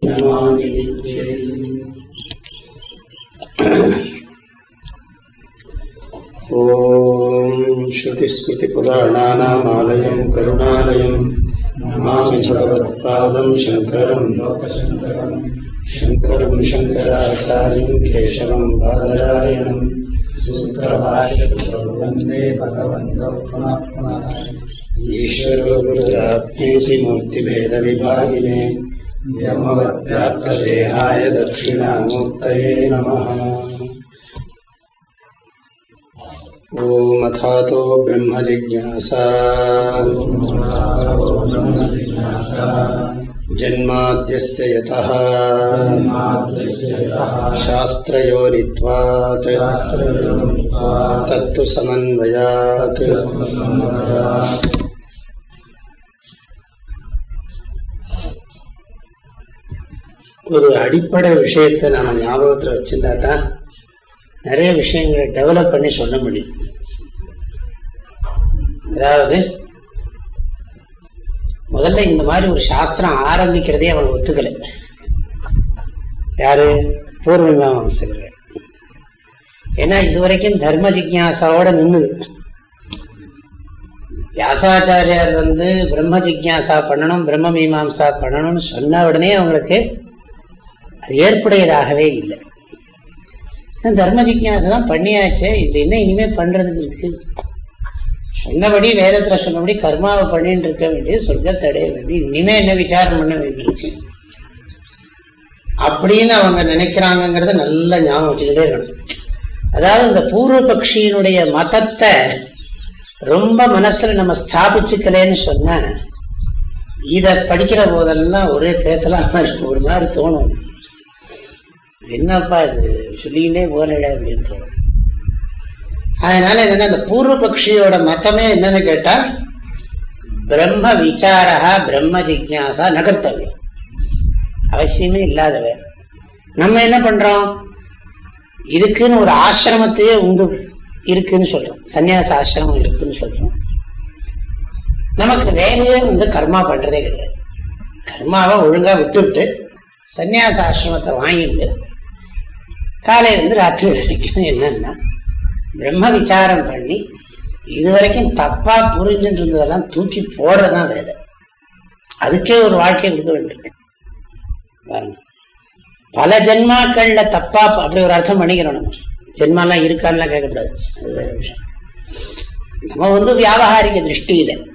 ॐ श्रुतिस्मृतिपुराणानामालयं करुणालयं नमामि भगवत्पादं शङ्करं शङ्करं शङ्कराचार्यं केशवं बादरायणं वंदे भगवन्तौ पुनः पुनः। ईश्वरो गुरुरात्मेति मूर्तिभेदविभागिने ब्रह्मवद्व्याप्तदेहाय दक्षिणामूर्तये नमः। ॐ अथातो ब्रह्मजिज्ञासा। जन्माद्यस्य यतः। शास्त्रयोनित्वात्। तत्तु समन्वयात् ஒரு அடிப்படை விஷயத்தை நம்ம ஞாபகத்தில் வச்சுருந்தா தான் நிறைய விஷயங்களை டெவலப் பண்ணி சொல்ல முடியும். அதாவது முதல்ல இந்த மாதிரி ஒரு சாஸ்திரம் ஆரம்பிக்கிறதே அவன் ஒத்துக்கலை. யாரு? பூர்வ மீமாம்சகர்கள் ஏன்னா இதுவரைக்கும் தர்ம ஜிக்யாசாவோட நின்றுது வியாசாச்சாரியார் வந்து பிரம்ம ஜிக்யாசா பண்ணணும் பிரம்ம மீமாம்சா பண்ணணும்னு சொன்ன உடனே அவங்களுக்கு அது ஏற்புடையதாகவே இல்லை. தர்ம ஜிக்யாசை தான் பண்ணியாச்சே இது என்ன இனிமேல் பண்ணுறதுக்கு இருக்கு? சொன்னபடி வேதத்தில் சொன்னபடி கர்மாவை பண்ணிட்டு இருக்க வேண்டியது சொர்க்கத்தை அடைய வேண்டியது. இனிமே என்ன விசாரம் பண்ண வேண்டியிருக்கு? அப்படின்னு அவங்க நினைக்கிறாங்கிறத நல்லா ஞாபகம் வச்சுக்கிட்டே இருக்கணும். அதாவது இந்த பூர்வ பக்ஷியினுடைய மதத்தை ரொம்ப மனசுல நம்ம ஸ்தாபிச்சுக்கலன்னு சொன்ன இதை படிக்கிற போதெல்லாம் ஒரே பேத்தலாம இருக்கும் ஒரு மாதிரி தோணும். என்னப்பா இது? சொல்லிக்கிட்டே போறல அப்படின்னு தோணும். அதனால என்னன்னா பூர்வ பூர்வபக்ஷியோட மதமே என்னன்னு கேட்டா பிரம்ம விசாரா பிரம்ம ஜிக்யாசா நகர்த்தவியம் அவசியமே இல்லாதவர் நம்ம என்ன பண்றோம்? இதுக்குன்னு ஒரு ஆசிரமத்தையே உண்டு இருக்குன்னு சொல்றோம். சன்னியாச ஆசிரமம் இருக்குன்னு சொல்றோம். நமக்கு வேலையே வந்து கர்மா பண்றதே கிடையாது. கர்மாவை ஒழுங்கா விட்டுவிட்டு சன்னியாச ஆசிரமத்தை வாங்கிட்டு காலையிலேருந்து ராத்திரி வரைக்கும் என்னன்னா பிரம்ம விசாரம் பண்ணி இது வரைக்கும் தப்பா புரிஞ்சுட்டு இருந்ததெல்லாம் தூக்கி போடுறதான் வேலை அதுக்கே ஒரு வாழ்க்கை கொடுக்க வேண்டியிருக்கு. பல ஜென்மாக்கள்ல தப்பா அப்படி ஒரு அர்த்தம் பண்ணிக்கிறோம் நம்ம. ஜென்மாலாம் இருக்கான்லாம் கேட்கக்கூடாது. அது வேற விஷயம். நம்ம வந்து வியாபகாரிக திருஷ்டியில.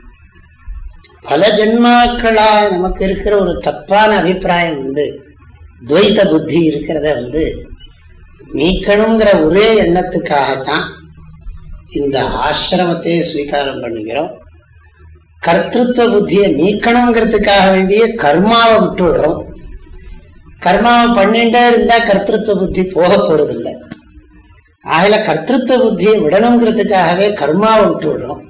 பல ஜென்மாக்களா நமக்கு இருக்கிற ஒரு தப்பான அபிப்பிராயம் வந்து துவைத்த புத்தி இருக்கிறத வந்து நீக்கணுங்கிற ஒரே எண்ணத்துக்காகத்தான் இந்த ஆசிரமத்தையே ஸ்வீகாரம் பண்ணுகிறோம். கர்த்தத்துவ புத்தியை நீக்கணுங்கிறதுக்காக வேண்டிய கர்மாவை விட்டு விடுறோம் கர்மாவை பண்ணிட்டே இருந்தா கர்த்தத்துவ புத்தி போக போறதில்லை. ஆகல கர்த்தத்துவ புத்தியை விடணுங்கிறதுக்காகவே கர்மாவை விட்டு விடுறோம்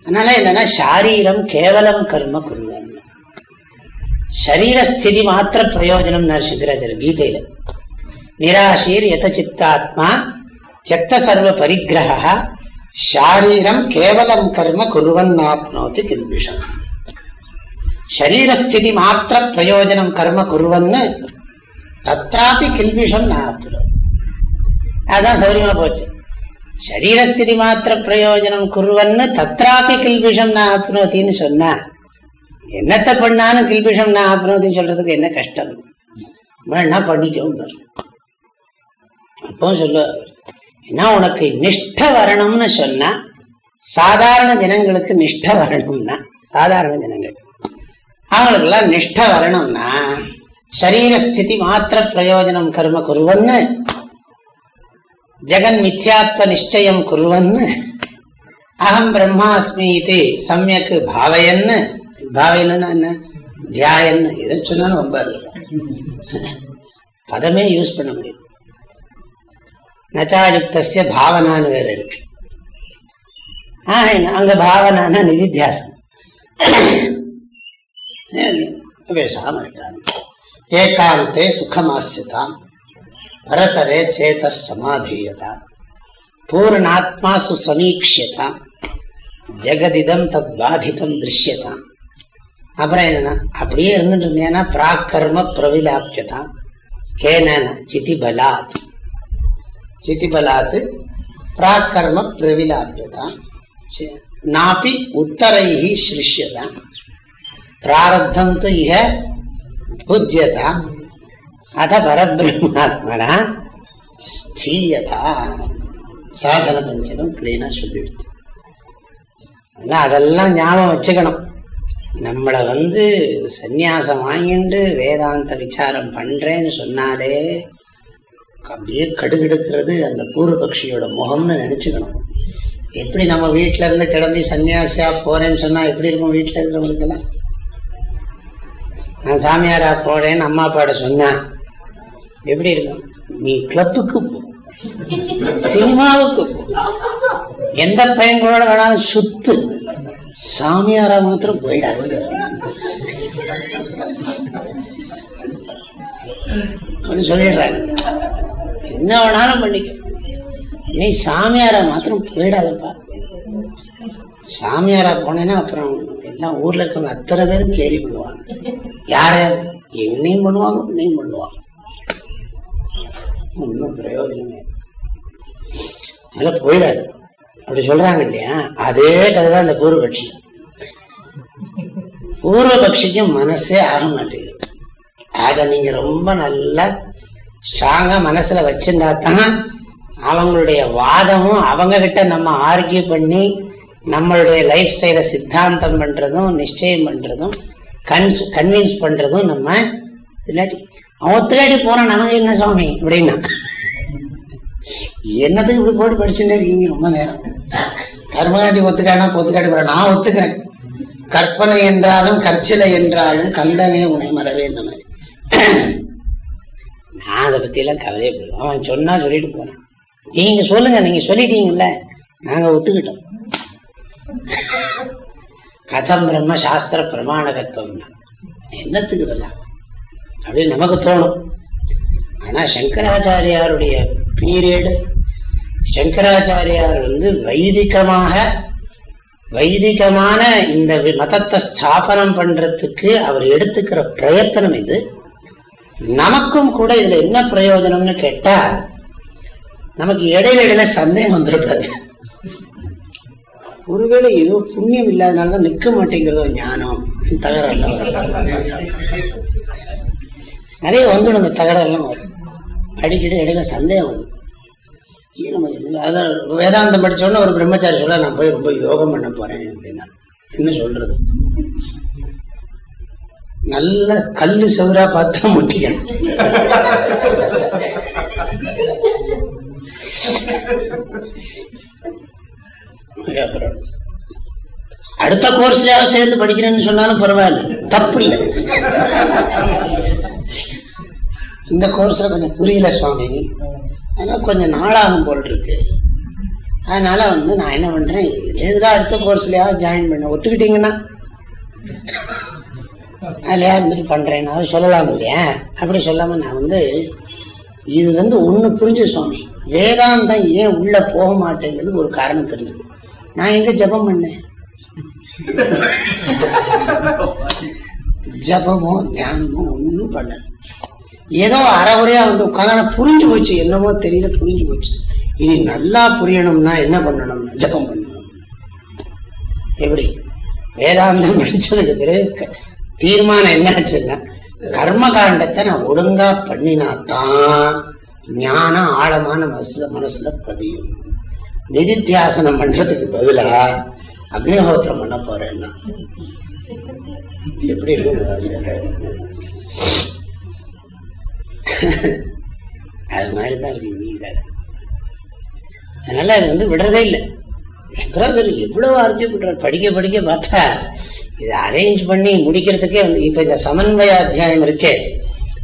அதனால என்னன்னா சாரீரம் கேவலம் கர்ம குருவன். சரீரஸ்திதி மாத்திர பிரயோஜனம் சங்கராச்சாரிய கீதையில. நிராசீர் எத சித்தாத்மா சர்வ பரிகிரகா ஷாரீரம் கேவலம் கர்ம குருவன் ஆப்னோதி கில்பிஷம் சரீரஸ்திதி மாத்திர பிரயோஜனம் கர்ம குருவன்னு தத்தாப்பி கில்பிஷம் நாப்னோதி அதான் சௌரியமா போச்சு. சரீரஸ்திதி மாத்திர பிரயோஜனம் குருவன்னு தத்ராபி கில்பிஷம் நான் ஆப்னோத்தின்னு சொன்னா என்னத்தை பண்ணாலும் கில்பிஷம் நான் ஆப்னோத்தின்னு சொல்றதுக்கு என்ன கஷ்டம்? வேணா பண்ணிக்கவும் பாரு அப்பவும் சொல்லுவார் ஏன்னா உனக்கு நிஷ்ட வரணும்னு சொன்னா சாதாரண ஜனங்களுக்கு நிஷ்ட வரணும்னா சாதாரண ஜனங்கள் அவங்களுக்கெல்லாம் நிஷ்ட வரணும்னா சரீரஸ்திதி மாத்திர பிரயோஜனம் கர்ம குருவன்னு ஜெகன் மித்யாத்வ நிச்சயம் குருவன்னு அகம் பிரம்மாஸ்மி இது சமயக்கு பாவையன்னு பாவையன்னு என்ன? தியாயன்னு எதை சொன்னாலும் ரொம்ப பதமே யூஸ் பண்ண முடியும் நச்சாயுக்தசிய பாவனான்னு வேற இருக்கு அங்க பாவனான நிதித்தியாசம். பேசாம இருக்காங்க ஏகாந்தே சுகமாசியதாம். பரதரே சேத சமாதீயதா பூர்ணாத்மா சுசமீக்ஷியதாம். ஜெகதிதம் தத் பாதிதம் திருஷ்யதாம். அப்புறம் என்னன்னா அப்படியே இருந்துட்டு இருந்தேன்னா பிராக்கர்ம பிரவிலாப்பியதான் கேன சிதிபலாத். சிதிபலாத்து பிராக்கர்ம பிரவிலாப்பியதான் நாப்பி உத்தரைஹி சிருஷ்யதான் பிராரப்தம் து இக புத்தியதா அத பரபிரம்மாத்மனா ஸ்தீயதா சாதன பஞ்சகம் கிளீனா சொல்லிடுது அதெல்லாம் அதெல்லாம் ஞாபகம் வச்சுக்கணும் நம்மளை வந்து சந்நியாசம் வாங்கிட்டு வேதாந்த விசாரம் பண்றேன்னு சொன்னாலே அப்படியே கடுகெடுக்கிறது அந்த பூர்வபக்ஷியோட முகம்னு நினைச்சுக்கணும். எப்படி நம்ம வீட்டில இருந்து கிளம்பி சன்னியாசியா போறேன்னு சொன்னா எப்படி இருக்கும் வீட்டில் இருக்கிறவங்களுக்கெல்லாம்? நான் சாமியாரா போறேன்னு அம்மா அப்பாட சொன்னேன் எப்படி இருக்கும்? நீ கிளப்புக்கு போ. சினிமாவுக்கு போ. எந்த பையன்களோட வேணாலும் சுத்து. சாமியாரா மாத்திரம் போயிடாது. அப்படின்னு சொல்லிடுறாங்க. என்ன வேணாலும் பண்ணிக்க. நீ சாமியாரா மாத்திரம் போயிடாதப்பா. சாமியாரா போனேன்னா அப்புறம் எல்லாம் ஊர்ல இருக்கிறவங்க அத்தனை பேரும் கேரி பண்ணுவாங்க. யார எங்கனையும் பண்ணுவாங்க உன்னையும் பண்ணுவாங்க. ஒன்றும் பிரயோஜனமே அதெல்லாம் போயிடாது. அப்படி சொல்றாங்க இல்லையா? அதே கதை தான் இந்த பூர்வபக்ஷி பூர்வபக்ஷிக்கும் மனசே ஆக மாட்டேங்குது. அதை நீங்க ரொம்ப நல்லா ஸ்ட்ராங்கா மனசுல வச்சிருந்தாதான் தான் அவங்களுடைய வாதமும் அவங்க கிட்ட நம்ம ஆர்கியூ பண்ணி நம்மளுடைய லைஃப் ஸ்டைலை சித்தாந்தம் பண்றதும் நிச்சயம் பண்றதும் கன்ஸ் கன்வின்ஸ் பண்றதும் நம்ம இல்லாட்டி அவன் ஒத்துக்காட்டி போறான் நமக்கு என்ன சுவாமி? அப்படின்னா. என்னத்துக்கு இப்படி போட்டு படிச்சுட்டே இருக்கீங்க? ரொம்ப நேரம். கர்மகாட்டி ஒத்துக்கானா ஒத்துக்காட்டி போற நான் ஒத்துக்கிறேன். கற்பனை என்றாலும் கற்சிலை என்றாலும் கந்தனே உனை மறவே இந்த மாதிரி. நான் அதை பற்றியெல்லாம் கவலையே கவலையப்படுது. அவன் சொன்னால் சொல்லிட்டு போகிறான் நீங்கள் சொல்லுங்கள் நீங்கள் சொல்லிட்டீங்கல்ல. நாங்கள் ஒத்துக்கிட்டோம். கதம் பிரம்ம சாஸ்திர பிரமாணகத்துவம்னா என்னத்துக்கு இதெல்லாம்? அப்படின்னு நமக்கு தோணும். ஆனால் சங்கராச்சாரியாருடைய பீரியடு சங்கராச்சாரியார் வந்து வைதிகமாக வைதிகமான இந்த மதத்தை ஸ்தாபனம் பண்ணுறதுக்கு அவர் எடுத்துக்கிற பிரயத்தனம் இது. நமக்கும் கூட இதுல என்ன பிரயோஜனம்னு கேட்டா நமக்கு இடையில இடையில சந்தேகம் வந்துடக்கூடாது ஒருவேளை ஏதோ புண்ணியம் இல்லாதனாலதான் நிக்க நிற்க மாட்டேங்கிறதோ ஞானம் தகரெல்லாம் நிறைய வந்துடும் அந்த தகரெல்லாம் வரும். அடிக்கடி இடையில சந்தேகம் வரும். அதான் வேதாந்தம் படிச்சோடனே ஒரு பிரம்மச்சாரி சொல்ல நான் போய் ரொம்ப யோகம் பண்ண போறேன் அப்படின்னா. என்ன சொல்றது? நல்ல கல்லு சவரா பார்த்தா முட்டிக்கணும். அடுத்த கோர்ஸ்லயாவது சேர்ந்து படிக்கிறேன்னு சொன்னாலும் பரவாயில்ல. தப்பு இல்லை இந்த கோர்ஸ்ல கொஞ்சம் புரியல சுவாமி. அதனால கொஞ்சம் நாளாகும் போல் இருக்கு. அதனால வந்து நான் என்ன பண்றேன்? எதுலாம் அடுத்த கோர்ஸ்லயாவது ஜாயின் பண்ண? ஒத்துக்கிட்டீங்கன்னா. அதுலயா இருந்துட்டு பண்றேன் சொல்லலாம் இல்லையா? அப்படி சொல்லாம நான் வந்து இது வந்து ஒண்ணு புரிஞ்சு சுவாமி. வேதாந்தம் ஏன் உள்ள போக மாட்டேங்கிறது ஒரு காரணம் தெரிஞ்சது. நான் எங்க ஜெபம் பண்ணேன்? ஜபமோ தியானமோ ஒன்றும் பண்ணது ஏதோ அறகுறையா வந்து உட்காந்து புரிஞ்சு போச்சு. என்னமோ தெரியல புரிஞ்சு போச்சு. இனி நல்லா புரியணும்னா என்ன பண்ணணும்னா ஜபம் பண்ணணும். எப்படி? வேதாந்தம் படிச்சதுக்கு பிறகு தீர்மானம் என்னாச்சுன்னா கர்ம காண்டத்தை நான் ஒழுங்கா பண்ணினாத்தான் ஞானம் ஆழமான மனசுல மனசுல பதியும். நிதித்தியாசனம் பண்றதுக்கு பதிலா அக்னிஹோத்திரம் பண்ண போறேன்னா. எப்படி இருக்குது அது மாதிரி தான் இருக்கு நீ அதனால அது வந்து விடுறதே இல்லை. சங்கராதர் எவ்வளவு ஆர்கியூ பண்றார்? படிக்க படிக்க பார்த்தா இதை அரேஞ்ச் பண்ணி முடிக்கிறதுக்கே வந்து இப்ப இந்த சமன்வய அத்தியாயம் இருக்கே.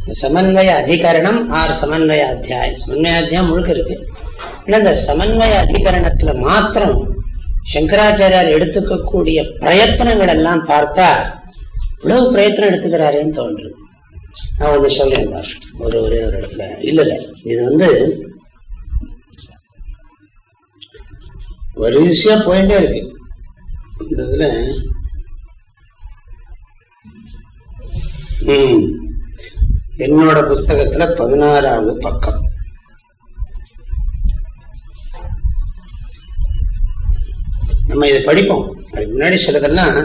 இந்த சமன்வய அதிகரணம் ஆர் சமன்வய அத்தியாயம். சமன்வய அத்தியாயம் முழுக்க இருக்கு. இந்த சமன்வய அதிகரணத்துல மாத்திரம் சங்கராச்சாரியார் எடுத்துக்கக்கூடிய பிரயத்தனங்கள் எல்லாம் பார்த்தா இவ்வளவு பிரயத்தனம் எடுத்துக்கிறாரேன்னு தோன்றுது. நான் ஒன்று சொல்றேன் பார். ஒரு ஒரே ஒரு இடத்துல. இல்ல இல்ல. இது வந்து வரிசையா போயிட்டே இருக்கு. இந்த இதுல என்னோட புஸ்தகத்துல பதினாறாவது பக்கம். நம்ம இதை படிப்போம். அதுக்கு முன்னாடி சிலதெல்லாம்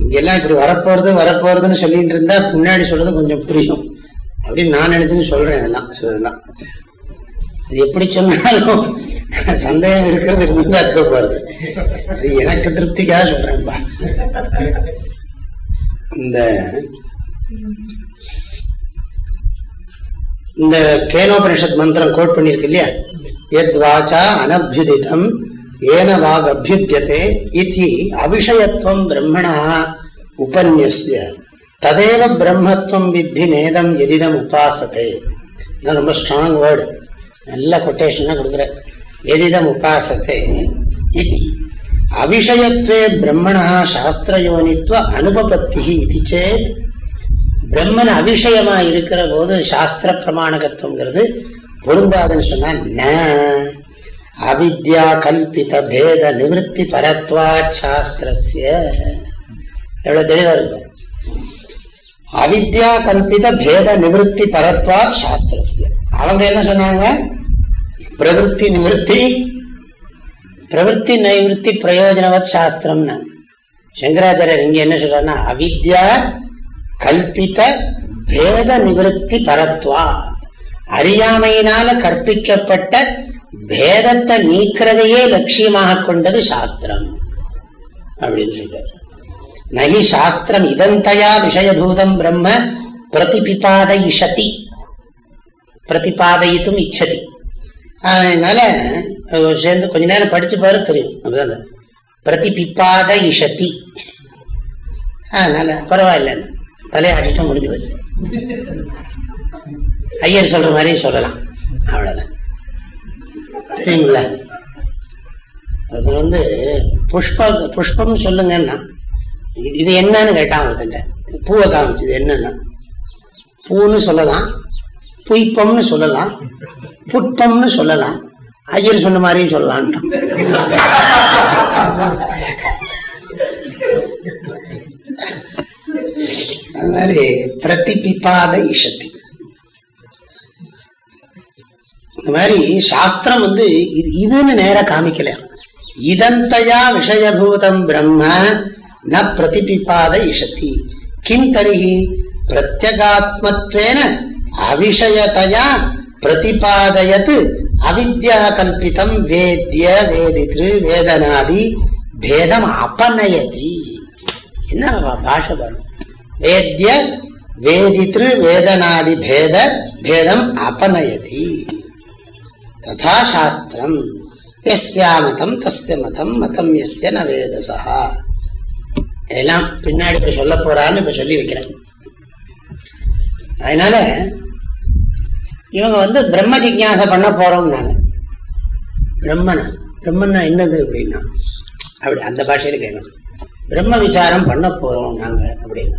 இங்கெல்லாம் இப்படி வரப்போறது வரப்போறதுன்னு சொல்லிட்டு இருந்தா முன்னாடி சொல்றது கொஞ்சம் புரியும். அப்படின்னு நான் நினைச்சுன்னு சொல்றேன் இதெல்லாம் சிலதெல்லாம். அது எப்படி சொன்னாலும் சந்தேகம் இருக்கிறது இருந்தா இருக்க போறது. அது எனக்கு திருப்திக்காக சொல்றேன்ப்பா இந்த இந்த கேனோபனிஷத் மந்திரம் கோட் பண்ணியிருக்கு இல்லையா? எத் வாச்சா அனபியுதிதம் ஏன வாக் அபியுத்தியதே இத்தி அவிஷயத்துவம் பிரம்மணா உபன்யஸ்ய. ததேவ பிரம்மத்துவம் வித்தி நேதம் எதிதம் உபாசத்தை இதான் ரொம்ப ஸ்ட்ராங் வேர்டு நல்ல கொட்டேஷனாக கொடுக்குற எதிதம் உபாசத்தை இது. அவிஷயத்வே பிரம்மணா சாஸ்திரயோனித்வ அனுபபத்தி இது சேத் பிரம்மன் அபிஷயமா இருக்கிற போது சாஸ்திர பிரமாணகத்துவங்கிறது பொருந்தாதுன்னு சொன்னா ந. அவித்யா கல்பித பேத நிவத்தி பரத்வா சாஸ்திரஸ்ய. எவ்வளவு தெளிவா இருக்கு அவித்யா கல்பித பேத நிவத்தி பரத்வா சாஸ்திரஸ்ய. அவங்க என்ன சொன்னாங்க? பிரவருத்தி நிவத்தி பிரவருத்தி நைவிருத்தி பிரயோஜனவத் சாஸ்திரம்னு சங்கராச்சாரியர் இங்க என்ன சொல்றாருன்னா அவித்யா கல்பித பேத நிவர்த்தி பரத்வா அறியாமையினால கற்பிக்கப்பட்ட பேதத்தை நீக்கிறதையே லட்சியமாக கொண்டது சாஸ்திரம். அப்படின்னு சொல்றார். நகி சாஸ்திரம் இதந்தயா விஷயபூதம் பிரம்ம பிரதிபிபாதயிஷதி பிரதிபாதயித்தும் இச்சதி. அதனால சேர்ந்து கொஞ்ச நேரம் படிச்சு பாரு தெரியும். அப்படிதான் பிரதிபிப்பாத இஷதி. அதனால பரவாயில்லன்னு. தலையாட்டிட்டு முடிஞ்சு வச்சு ஐயர் சொல்ற மாதிரி சொல்லலாம். அவ்வளவுதான். தெரியுங்களா அது வந்து புஷ்ப புஷ்பம் சொல்லுங்கன்னா இது- என்னன்னு கேட்டான் ஒருத்தன்ட்ட பூவை காமிச்சு என்னன்னா பூன்னு சொல்லலாம் புய்ப்பம்னு சொல்லலாம் புட்பம்னு சொல்லலாம் ஐயர் சொன்ன மாதிரியும் சொல்லலான்ட்டான் அது மாதிரி பிரதிபிபாத இஷத்தி. இந்த மாதிரி சாஸ்திரம் வந்து இது இதுன்னு நேரா காமிக்கல. இதந்தயா விஷயபூதம் பிரம்ம ந பிரதிபிபாத இஷத்தி. கிம் தருகி பிரத்யகாத்மத்வேன அவிஷயதயா பிரதிபாதயத் அவித்யா கல்பிதம் வேத்ய வேதித்ரு வேதனாதி பேதம் அபநயதி. என்ன வா- பாஷை வரும் வேத்ய வேதித்ரு வேதனாதி பேத பேதம் அபநயதி. ததா சாஸ்திரம். எஸ்யா மதம் தஸ்ய மதம் மதம் எஸ்ய ந வேதசா. இதெல்லாம் பின்னாடி இப்ப சொல்ல போறான்னு இப்ப சொல்லி வைக்கிறேன். அதனால இவங்க வந்து பிரம்ம ஜிக்யாசை பண்ண போறோம்னாங்க. பிரம்மனா பிரம்மன்னா என்னது அப்படின்னா அப்படி அந்த பாஷையில கேட்கணும் பிரம்ம விசாரம் பண்ண போறோம் நாங்க அப்படின்னா.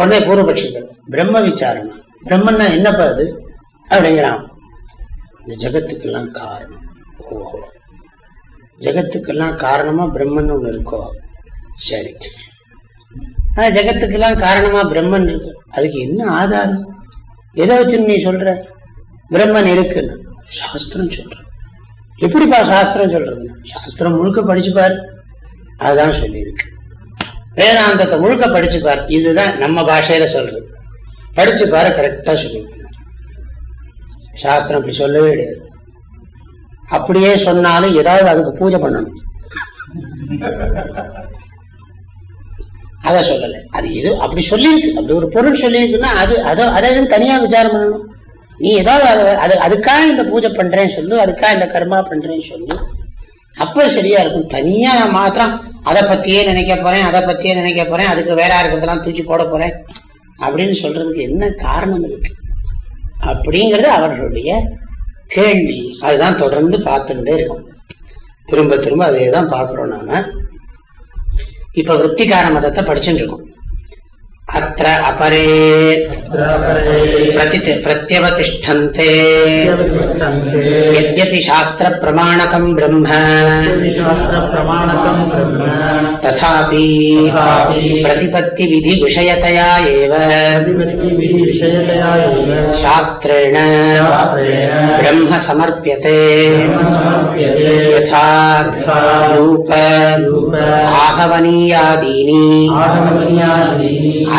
உடனே பூர்வபட்சத்தில் பிரம்ம விசாரமா பிரம்மன்னா என்னப்பா அது? அப்படிங்கிறான். இந்த ஜகத்துக்கெல்லாம் காரணம். ஓஹோ. ஜகத்துக்கெல்லாம் காரணமா பிரம்மன் ஒன்று இருக்கோ? சரி. ஆனால் ஜகத்துக்கெல்லாம் காரணமா பிரம்மன் இருக்கு. அதுக்கு என்ன ஆதாரம்? எதை வச்சுன்னு நீ சொல்ற? பிரம்மன் இருக்குன்னு. சாஸ்திரம் சொல்ற எப்படிப்பா சாஸ்திரம் சொல்றதுன்னா? சாஸ்திரம் முழுக்க படிச்சு பாரு. அதுதான் சொல்லியிருக்கு. வேதாந்தத்தை முழுக்க படிச்சு பாரு. இதுதான் நம்ம பாஷையில சொல்றது. படிச்சு பாரு கரெக்டா சொல்லியிருக்கணும் சாஸ்திரம் அப்படி சொல்லவே கிடையாது அப்படியே சொன்னாலும் ஏதாவது அதுக்கு பூஜை பண்ணணும். அதை சொல்லலை. அது எது அப்படி சொல்லியிருக்கு. அப்படி ஒரு பொருள் சொல்லியிருக்குன்னா அது அதை அதை எதுக்கு தனியா விசாரம் பண்ணணும்? நீ ஏதாவது அதை அது அதுக்காக இந்த பூஜை பண்றேன்னு சொல்லு அதுக்காக இந்த கர்மா பண்றேன்னு சொல்லு. அப்ப சரியா இருக்கும். தனியா நான் மாத்திரம் அதை பத்தியே நினைக்க போறேன் அதை பத்தியே நினைக்க போறேன் அதுக்கு வேற இருக்கிறதெல்லாம் தூக்கி போட போறேன் அப்படின்னு சொல்றதுக்கு என்ன காரணம் இருக்கு? அப்படிங்கிறது அவர்களுடைய கேள்வி. அதுதான் தொடர்ந்து பார்த்துட்டே இருக்கும். திரும்ப திரும்ப அதே தான் பார்க்குறோம் நாம. இப்ப விற்த்திகார மதத்தை படிச்சுட்டு இருக்கோம். अत्र अपरे प्रत्यवतिष्ठन्ते। यद्यपि शास्त्रप्रमाणकम् ब्रह्म तथापि एव। शास्त्रेण ब्रह्म समर्प्यते यथा आहवनीयादीनि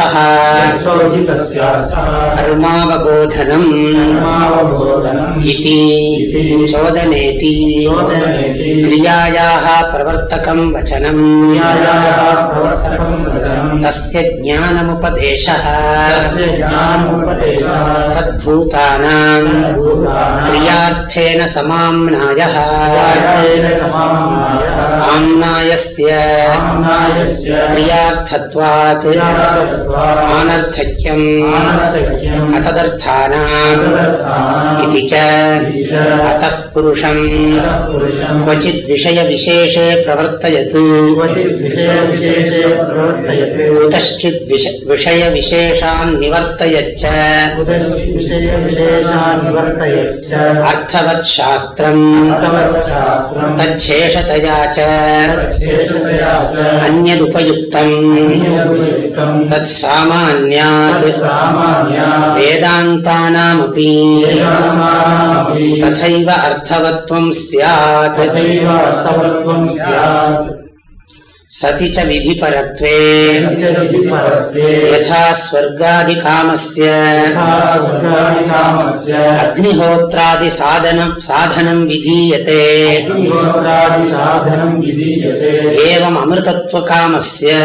यत्सोऽर्थः कर्मावबोधनम् इति चोदनेति। क्रियायाः प्रवर्तकम् वचनम्। तस्य ज्ञानमुपदेशः। तद्भूतानाम्। क्रियार्थेन समाम्नायः। आम्नायस्य। क्रियार्थत्वात्। क्रियार्थत्वात् आनर्थक्यम् आनर्थक्यम् अतदर्थानाम् तदर्थानाम् इति च इति च अतः पुरुषम् अतः पुरुषम् क्वचिद्विषयविशेषे प्रवर्तयत् क्वचित् विषयविशेषे प्रवर्तयते कुतश्चित् विष- विषयविशेषान् निवर्तयच्च कुतश्चित् विषयविशेषान् निवर्तयच्च अर्थवत् शास्त्रम् अर्थवत्शास्त्रम् तच्छेषतया च तच्छेषतया च अन्यदुपयुक्तम् अन्यदुपयुक्तम् तत्सामान्यात् तत्सामान्या वेदान्तानामपि वेदान्तानामपि तथैव अर्थवत्वम् स्यात् சதி ச விதிபரத்வே யதா ஸ்வர்காதி காமஸ்ய அக்னிஹோத்ராதி சாதனம் சாதனம் விதீயதே ஏவம் அமிர்தத்வ காமஸ்ய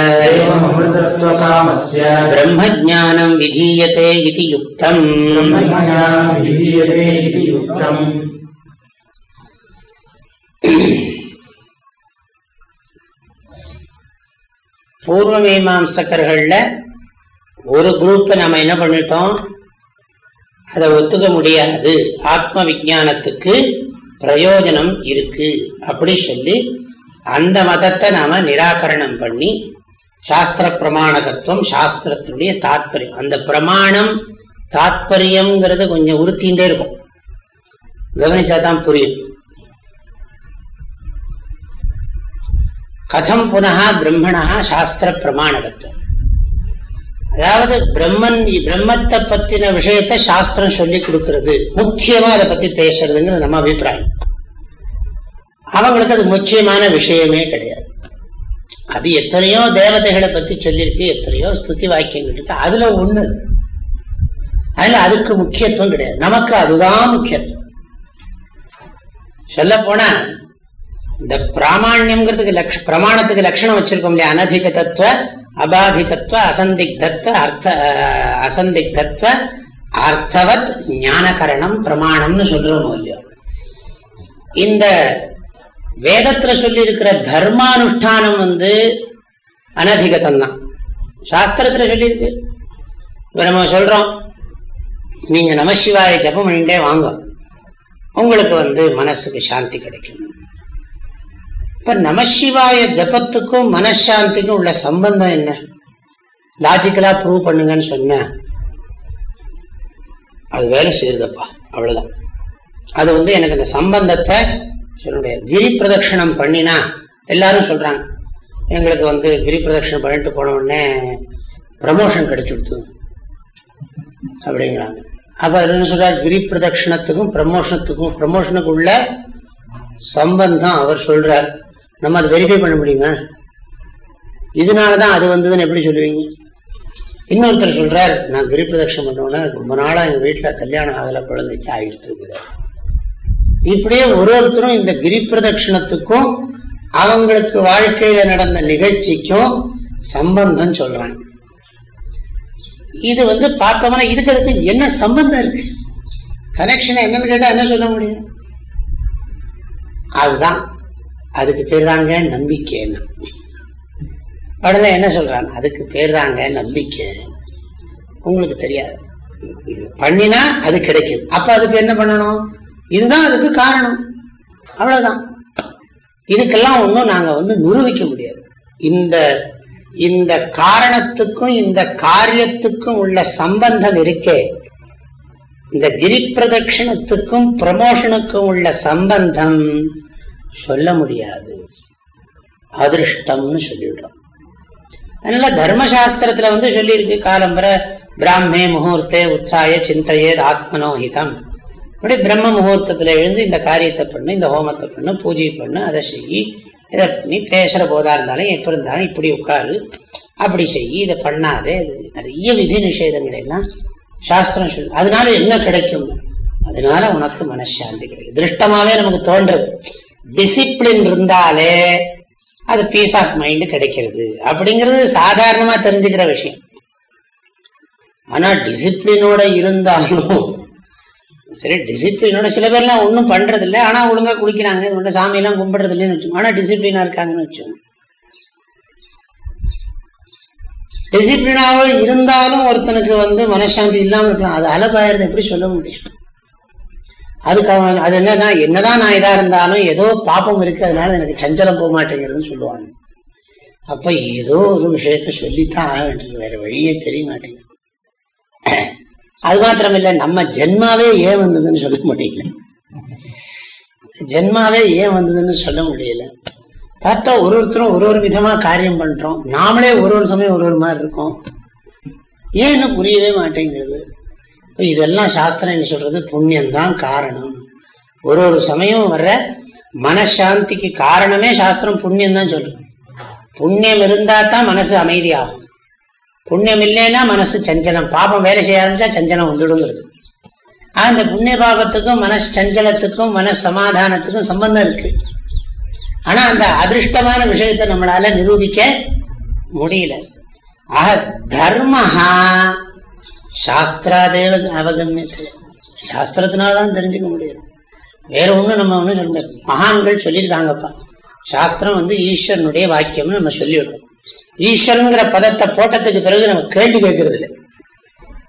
பிரம்மஜானம் விதீயதே இது யுக்தம் பூர்வ மீமாம்சக்கர்களில் ஒரு குரூப்பை நம்ம என்ன பண்ணிட்டோம்? அதை ஒத்துக்க முடியாது. ஆத்ம விஞ்ஞானத்துக்கு பிரயோஜனம் இருக்கு. அப்படி சொல்லி அந்த மதத்தை நாம நிராகரணம் பண்ணி சாஸ்திர பிரமாணகத்துவம் சாஸ்திரத்தினுடைய தாத்பரியம். அந்த பிரமாணம் தாத்பரியம்ங்கிறது கொஞ்சம் உறுத்தின்றே இருக்கும். கவனிச்சா தான் புரியும். கதம் புனகா பிரம்மணா சாஸ்திர பிரமாணகத்துவம் அதாவது பிரம்மன் பிரம்மத்தை பத்தின விஷயத்தை சாஸ்திரம் சொல்லி கொடுக்கிறது. முக்கியமா அதை பத்தி பேசுறதுங்கிறது நம்ம அபிப்பிராயம். அவங்களுக்கு அது முக்கியமான விஷயமே கிடையாது. அது எத்தனையோ தேவதைகளை பத்தி சொல்லியிருக்கு எத்தனையோ ஸ்துதி வாக்கியங்கள் இருக்கு. அதுல ஒண்ணு அதுல அதுக்கு முக்கியத்துவம் கிடையாது. நமக்கு அதுதான் முக்கியத்துவம். சொல்ல போனா இந்த பிராமணியம்ங்கிறதுக்கு லக்ஷ பிரமாணத்துக்கு லட்சணம் வச்சிருக்கோம் இல்லையா அனதிக தத்துவ அபாதிகத்துவ அசந்திக்தத்துவ அர்த்த அசந்திக்தத்துவ அர்த்தவத் ஞானகரணம் பிரமாணம்னு சொல்றோம் இல்லையோ. இந்த வேதத்துல சொல்லியிருக்கிற தர்மானுஷ்டானம் வந்து அனதிகதம் தான் சாஸ்திரத்துல சொல்லியிருக்கு. இப்போ நம்ம சொல்றோம் நீங்க நமசிவாய ஜபம் பண்ணிட்டே வாங்க. உங்களுக்கு வந்து மனசுக்கு சாந்தி கிடைக்கும். இப்ப நமசிவாய ஜபத்துக்கும் மனசாந்திக்கும் உள்ள சம்பந்தம் என்ன? லாஜிக்கலா ப்ரூவ் பண்ணுங்கன்னு சொன்ன. அது வேலை செய்யுதப்பா அவ்வளவுதான். அது வந்து எனக்கு அந்த சம்பந்தத்தை சொல்லுடைய கிரி பிரதட்சணம் பண்ணினா எல்லாரும் சொல்றாங்க. எங்களுக்கு வந்து கிரி பிரதட்சணம் பண்ணிட்டு போன உடனே ப்ரமோஷன் கிடைச்சுடுத்து அப்படிங்கிறாங்க. அப்ப அது என்ன சொல்றாரு? கிரி பிரதட்சணத்துக்கும் ப்ரமோஷனத்துக்கும் ப்ரமோஷனுக்கு உள்ள சம்பந்தம் அவர் சொல்றார். நம்ம அதை வெரிஃபை பண்ண முடியுமா? இதனால தான் அது வந்ததுன்னு எப்படி சொல்லுவீங்க? இன்னொருத்தர் சொல்றார் நான் கிரி பிரதட்சணம் பண்ணோன்னே ரொம்ப நாளாக எங்கள் வீட்டில் கல்யாணம் ஆகல குழந்தைக்கு ஆயிடுத்துங்கிறார் இப்படியே ஒரு ஒருத்தரும் இந்த கிரி அவங்களுக்கு வாழ்க்கையில் நடந்த நிகழ்ச்சிக்கும் சம்பந்தம் சொல்றாங்க. இது வந்து பார்த்தோம்னா இதுக்கு அதுக்கு என்ன சம்பந்தம் இருக்கு? கனெக்ஷன் என்னன்னு கேட்டால் என்ன சொல்ல முடியும்? அதுதான். அதுக்கு பேர் தாங்க நம்பிக்கைன்னு உடனே என்ன சொல்றாங்க அதுக்கு பேர் தாங்க நம்பிக்கை. உங்களுக்கு தெரியாது. இது பண்ணினா அது கிடைக்குது. அப்ப அதுக்கு என்ன பண்ணணும்? இதுதான் அதுக்கு காரணம். அவ்வளவுதான். இதுக்கெல்லாம் ஒன்றும் நாங்கள் வந்து நிரூபிக்க முடியாது. இந்த இந்த காரணத்துக்கும் இந்த காரியத்துக்கும் உள்ள சம்பந்தம் இருக்கே. இந்த கிரி பிரதட்சிணத்துக்கும் ப்ரமோஷனுக்கும் உள்ள சம்பந்தம் சொல்ல முடியாது. அதிருஷ்டம்னு சொல்லிடுறோம் அதனால தர்மசாஸ்திரத்துல வந்து சொல்லியிருக்கு காலம்பரை பிராமே முகூர்த்தே உற்சாய சிந்தையே ஆத்மனோஹிதம் அப்படி பிரம்ம முகூர்த்தத்துல எழுந்து இந்த காரியத்தை பண்ணு இந்த ஹோமத்தை பண்ணு பூஜை பண்ணு அதை செய் இதை பண்ணி பேசுற போதா இருந்தாலும் எப்போ இருந்தாலும் இப்படி உட்காரு அப்படி செய் இதை பண்ணாதே இது நிறைய விதி நிஷேதங்கள் எல்லாம் சாஸ்திரம் சொல்லு அதனால என்ன கிடைக்கும்? அதனால உனக்கு மனசாந்தி கிடைக்கும். திருஷ்டமாகவே நமக்கு தோன்றது. டிசிப்ளின் இருந்தாலே அது பீஸ் ஆஃப் மைண்ட் கிடைக்கிறது. அப்படிங்கிறது சாதாரணமா தெரிஞ்சுக்கிற விஷயம். ஆனா டிசிப்ளினோட இருந்தாலும் சரி டிசிப்ளினோட சில பேர்லாம் ஒன்றும் பண்றது இல்லை ஆனா ஒழுங்கா குளிக்கிறாங்க. இது மட்டும் சாமியெல்லாம் கும்பிடுறது இல்லைன்னு வச்சோம் ஆனா டிசிப்ளினா இருக்காங்கன்னு வச்சோம் டிசிப்ளினாக இருந்தாலும் ஒருத்தனுக்கு வந்து மனசாந்தி இல்லாமல் இருக்கலாம். அது அலபாயிருது எப்படி சொல்ல முடியும்? அதுக்கு அவன் அது என்னன்னா என்னதான் நான் இதாக இருந்தாலும் ஏதோ பாப்பம் இருக்கு அதனால எனக்கு சஞ்சலம் போக மாட்டேங்கிறதுன்னு சொல்லுவாங்க. அப்போ ஏதோ ஒரு விஷயத்த சொல்லித்தான் ஆக வேண்டியது வேற வழியே தெரிய மாட்டேங்குது அது மாத்திரம் நம்ம ஜென்மாவே ஏன் வந்ததுன்னு சொல்ல முடியல. ஜென்மாவே ஏன் வந்ததுன்னு சொல்ல முடியல. பார்த்தா ஒரு ஒருத்தரும் ஒரு ஒரு விதமாக காரியம் பண்ணுறோம் நாமளே ஒரு ஒரு சமயம் ஒரு ஒரு மாதிரி இருக்கோம். ஏன்னு புரியவே மாட்டேங்கிறது. இதெல்லாம் சாஸ்திரம் என்ன சொல்றது புண்ணியம்தான் காரணம். ஒரு ஒரு சமயம் வர்ற மனசாந்திக்கு காரணமே சாஸ்திரம் புண்ணியம் தான் சொல்றது. புண்ணியம் இருந்தா தான் மனசு அமைதியாகும். புண்ணியம் இல்லைன்னா மனசு சஞ்சலம். பாபம் வேலை செய்ய ஆரம்பிச்சா சஞ்சலம் வந்துடுங்கிறது. ஆனா இந்த புண்ணிய பாபத்துக்கும் மனசு சஞ்சலத்துக்கும் மன சமாதானத்துக்கும் சம்பந்தம் இருக்கு. ஆனால் அந்த அதிருஷ்டமான விஷயத்தை நம்மளால நிரூபிக்க முடியல. ஆக தர்மஹா சாஸ்திராதேவ அவகமியத்தை சாஸ்திரத்தினால்தான் தெரிஞ்சுக்க முடியும் வேற ஒன்றும் நம்ம ஒன்றும் சொல்ல முடியாது. மகான்கள் சொல்லியிருக்காங்கப்பா. சாஸ்திரம் வந்து ஈஸ்வரனுடைய வாக்கியம்னு நம்ம சொல்லிவிடுறோம். ஈஸ்வரங்கிற பதத்தை போட்டதுக்கு பிறகு நம்ம கேள்வி கேட்கறது இல்லை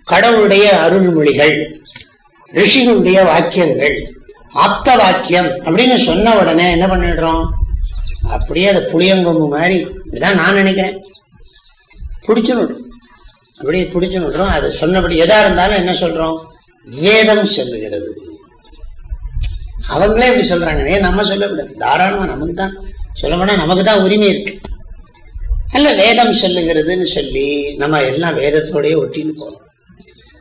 கடவுளுடைய அருள்மொழிகள் ரிஷிகளுடைய வாக்கியங்கள் ஆப்த வாக்கியம் அப்படின்னு சொன்ன உடனே என்ன பண்ணிடுறோம்? அப்படியே அதை புளியங்கொம்பு மாதிரி இப்படிதான் நான் நினைக்கிறேன். பிடிச்சுன்னு அப்படியே பிடிச்சு விடுறோம் அது சொன்னபடி எதா இருந்தாலும் என்ன சொல்றோம்? வேதம் சொல்லுகிறது. அவங்களே இப்படி சொல்றாங்க. ஏன் நம்ம சொல்லக்கூடாது? தாராளமா நமக்கு தான் சொல்லப்போனா நமக்கு தான் உரிமை இருக்கு. அல்ல வேதம் சொல்லுகிறதுன்னு சொல்லி நம்ம எல்லாம் வேதத்தோடய ஒட்டின்னு போறோம்.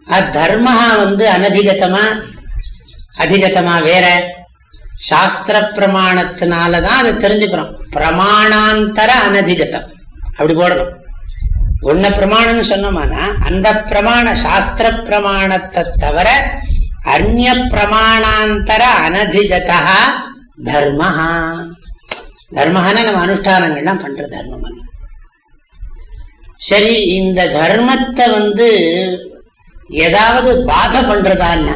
அது தர்மஹா வந்து அனதிகதமா அதிகதமா வேற? சாஸ்திர பிரமாணத்தினாலதான் அதை தெரிஞ்சுக்கிறோம். பிரமாணாந்தர அனதிகதம் அப்படி போடணும். ஒன்ன பிரமாணம்னு சொன்னோம்னா அந்த பிரமாண சாஸ்திர பிரமாணத்தை தவிர அந்நிய பிரமாணாந்தர அனதிகதா தர்மஹா. தர்மஹான நம்ம அனுஷ்டானங்கள்லாம் பண்ற தர்மம் அது. சரி இந்த தர்மத்தை வந்து ஏதாவது பாதை பண்றதான்னா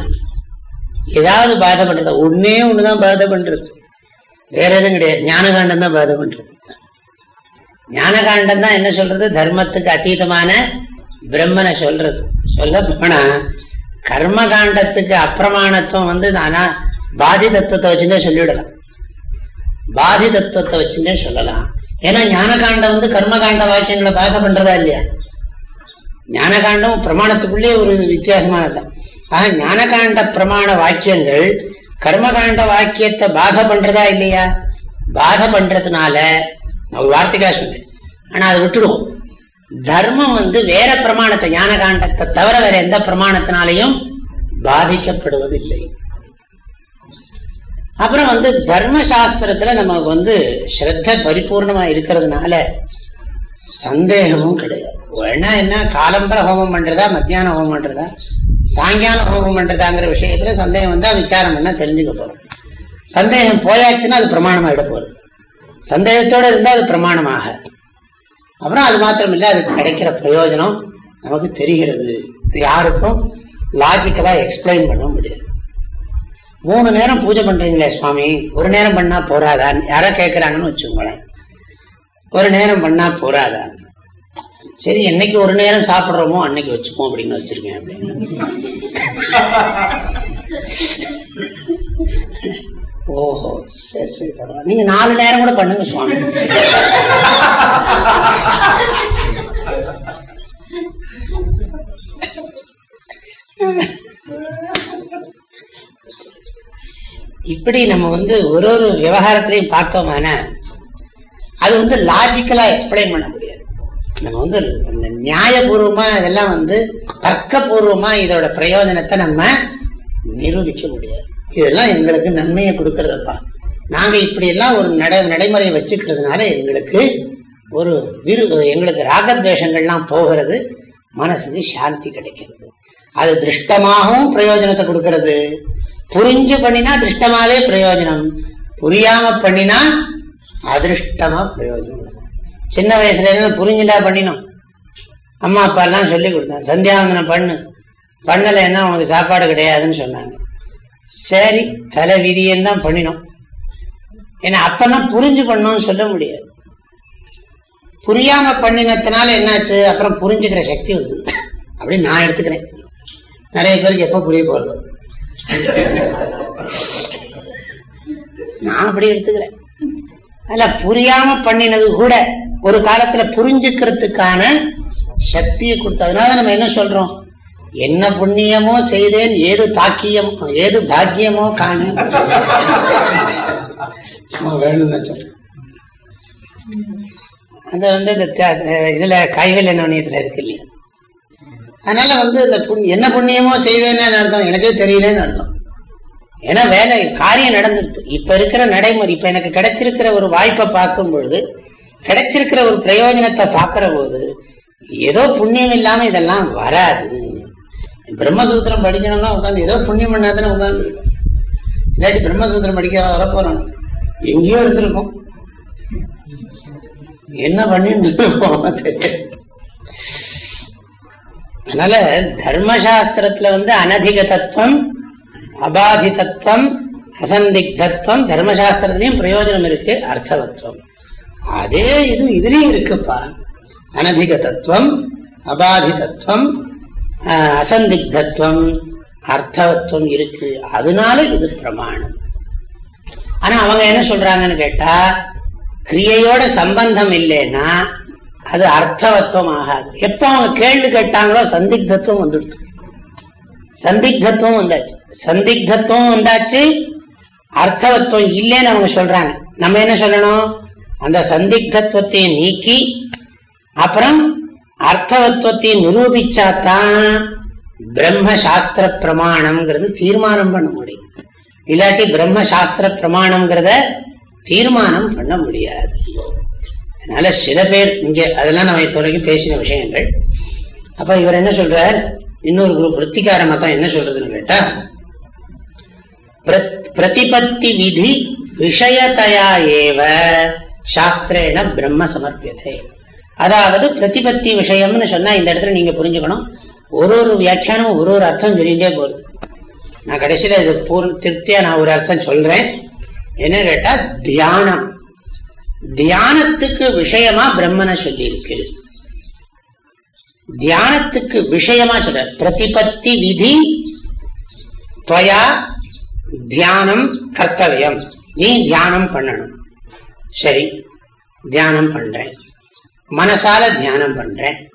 ஏதாவது பாதை பண்றதா? ஒன்னே ஒண்ணுதான் பாதை பண்றது. வேற எதுவும் கிடையாது. ஞானகாண்டம் தான் பாதை பண்றது. ஞானகாண்டம் தான் என்ன சொல்றது? தர்மத்துக்கு அத்தீதமான பிரம்மனை சொல்றது. சொல்ல போனா கர்ம காண்டத்துக்கு அப்பிரமாணத்துவம் வந்து ஆனா பாதி தத்துவத்தை வச்சுட்டே சொல்லிவிடலாம் பாதி தத்துவத்தை வச்சுட்டே சொல்லலாம். ஏன்னா ஞானகாண்டம் வந்து கர்மகாண்ட வாக்கியங்களை பார்க்க பண்றதா இல்லையா? ஞானகாண்டம் பிரமாணத்துக்குள்ளே ஒரு வித்தியாசமானதுதான். ஆக ஞானகாண்ட பிரமாண வாக்கியங்கள் கர்மகாண்ட வாக்கியத்தை பாத பண்றதா இல்லையா? பாத பண்றதுனால ஒரு வார்த்தைக்காக சொன்னேன். ஆனால் அதை விட்டுடுவோம். தர்மம் வந்து வேற பிரமாணத்தை ஞான காண்டத்தை தவிர வேற எந்த பிரமாணத்தினாலையும் பாதிக்கப்படுவதில்லை. அப்புறம் வந்து தர்மசாஸ்திரத்துல நமக்கு வந்து ஸ்ரத்த பரிபூர்ணமா இருக்கிறதுனால சந்தேகமும் கிடையாது. வேணா என்ன காலம்பர ஹோமம் பண்றதா மத்தியான ஹோமம் பண்றதா சாயங்காலம் ஹோமம் பண்றதாங்கிற விஷயத்துல சந்தேகம் வந்தா விசாரம் பண்ணா தெரிஞ்சுக்க போறோம். சந்தேகம் போயாச்சுன்னா அது பிரமாணமாயிட போகுது சந்தேகத்தோட இருந்தால் அது பிரமாணமாக. அப்புறம் அது மாத்திரம் இல்லை அதுக்கு கிடைக்கிற பிரயோஜனம் நமக்கு தெரிகிறது. யாருக்கும் லாஜிக்கலாக எக்ஸ்பிளைன் பண்ண முடியாது. மூணு நேரம் பூஜை பண்ணுறீங்களே சுவாமி ஒரு நேரம் பண்ணால் போறாதான்னு யாரோ கேட்குறாங்கன்னு வச்சுக்கோங்களேன். ஒரு நேரம் பண்ணால் போறாதான்னு சரி என்னைக்கு ஒரு நேரம் சாப்பிட்றோமோ அன்னைக்கு வச்சுப்போம் அப்படின்னு வச்சிருக்கேன் அப்படின்னு. ஓஹோ சரி சரி பரவாயில்ல. நீங்க நாலு நேரம் கூட பண்ணுங்க சுவாமி. இப்படி நம்ம வந்து ஒரு ஒரு விவகாரத்திலையும் பார்த்தோம்னா அது வந்து லாஜிக்கலா எக்ஸ்பிளைன் பண்ண முடியாது. நம்ம வந்து இந்த நியாயபூர்வமா இதெல்லாம் வந்து தர்க்கபூர்வமா இதோட பிரயோஜனத்தை நம்ம நிரூபிக்க முடியாது. இதெல்லாம் எங்களுக்கு நன்மையை கொடுக்கறதப்பா. நாங்கள் இப்படி எல்லாம் ஒரு நடை நடைமுறையை வச்சுக்கிறதுனால எங்களுக்கு ஒரு விரு எங்களுக்கு ராகத்வேஷங்கள்லாம் போகிறது மனசுக்கு சாந்தி கிடைக்கிறது. அது திருஷ்டமாகவும் பிரயோஜனத்தை கொடுக்கறது. புரிஞ்சு பண்ணினா திருஷ்டமாவே பிரயோஜனம். புரியாம பண்ணினா அதிருஷ்டமா பிரயோஜனம். கொடுக்கும் சின்ன வயசுல என்ன புரிஞ்சுட்டா பண்ணினோம். அம்மா அப்பா எல்லாம் சொல்லி கொடுத்தாங்க. சந்தியாவந்தனம் பண்ணு. பண்ணலை என்ன உனக்கு சாப்பாடு கிடையாதுன்னு சொன்னாங்க. சரி தலை விதியன்னு தான் பண்ணினோம். ஏன்னா அப்பெல்லாம் புரிஞ்சு பண்ணோம்னு சொல்ல முடியாது. புரியாம பண்ணினத்தினால என்னாச்சு? அப்புறம் புரிஞ்சுக்கிற சக்தி வந்தது அப்படின்னு நான் எடுத்துக்கிறேன். நிறைய பேருக்கு எப்போ புரிய போகிறது நான் அப்படி எடுத்துக்கிறேன். அதில் புரியாம பண்ணினது கூட ஒரு காலத்தில் புரிஞ்சுக்கிறதுக்கான சக்தியை கொடுத்து அதனால நம்ம என்ன சொல்றோம்? என்ன புண்ணியமோ செய்தேன் ஏது பாக்கியம் ஏது பாக்கியமோ காண. வேணும்னு சொல்றேன் அது வந்து இந்த இதுல கைவல்ய நவனியத்துல இருக்கு இல்லையா? அதனால வந்து இந்த என்ன புண்ணியமோ செய்வேன்னு அர்த்தம்? எனக்கே தெரியலன்னு அர்த்தம். ஏன்னா வேலை காரியம் நடந்துருது. இப்ப இருக்கிற நடைமுறை இப்ப எனக்கு கிடைச்சிருக்கிற ஒரு வாய்ப்பை பார்க்கும் பொழுது கிடைச்சிருக்கிற ஒரு பிரயோஜனத்தை பார்க்கிற போது ஏதோ புண்ணியம் இல்லாம இதெல்லாம் வராது. பிரம்மசூத்திரம் படிக்கணும்னா உட்காந்து ஏதோ புண்ணியம் பண்ணாதானே உட்காந்துருக்கோம் இல்லாட்டி பிரம்மசூத்திரம் படிக்க வரப்போறோம். எங்கேயோ இருந்திருக்கோம். என்ன பண்ணிட்டு இருக்கோம் அதனால தர்மசாஸ்திரத்துல வந்து அனதிக தத்துவம் அபாதி தத்துவம் அசந்திக்தத்துவம் தர்மசாஸ்திரத்திலையும் பிரயோஜனம் இருக்கு அர்த்தவத்துவம். அதே இது இதுலயும் இருக்குப்பா. அனதிக தத்துவம் அபாதி தத்துவம் அசந்திக்தத்துவம் அர்த்தவத்துவம் இருக்கு. அதனால இது பிரமாணம். ஆனா அவங்க என்ன சொல்றாங்கன்னு கேட்டா கிரியையோட சம்பந்தம் இல்லைன்னா அது அர்த்தவத்துவம் ஆகாது. எப்போ அவங்க கேள்வி கேட்டாங்களோ சந்திக்தத்துவம் வந்துடுது. சந்திக்தத்துவம் வந்தாச்சு. சந்திக்தத்துவம் வந்தாச்சு அர்த்தவத்துவம் இல்லைன்னு அவங்க சொல்றாங்க. நம்ம என்ன சொல்லணும்? அந்த சந்திக்தத்துவத்தை நீக்கி அப்புறம் அர்த்தவத்துவத்தை நிரூபிச்சாதான் பிரம்மசாஸ்திர பிரமாணம்ங்கிறது தீர்மானம் பண்ண முடியும். இல்லாட்டி பிரம்மசாஸ்திர பிரமாணம்ங்கிறத தீர்மானம் பண்ண முடியாது. அதனால சில பேர் இங்கே அதெல்லாம் நம்ம இதுவரைக்கும் பேசின விஷயங்கள். அப்ப இவர் என்ன சொல்றார்? இன்னொரு குரூப் விற்த்திகார மதம் என்ன சொல்றதுன்னு கேட்டா பிரதிபத்தி விதி விஷயத்தையா ஏவ சாஸ்திரேன பிரம்ம சமர்ப்பியதே. அதாவது பிரதிபத்தி விஷயம்னு சொன்னால் இந்த இடத்துல நீங்கள் புரிஞ்சுக்கணும். ஒரு ஒரு வியாக்கியானமும் ஒரு ஒரு அர்த்தம் சொல்லிகிட்டே போகுது. நான் கடைசியில் இது பூர் திருப்தியாக நான் ஒரு அர்த்தம் சொல்கிறேன் என்ன கேட்டால் தியானம். தியானத்துக்கு விஷயமா பிரம்மனை சொல்லியிருக்கு. தியானத்துக்கு விஷயமா சொல்ற பிரதிபத்தி விதி துவயா தியானம் கர்த்தவியம். நீ தியானம் பண்ணணும். சரி தியானம் பண்றேன். மனசால தியானம் பண்றேன்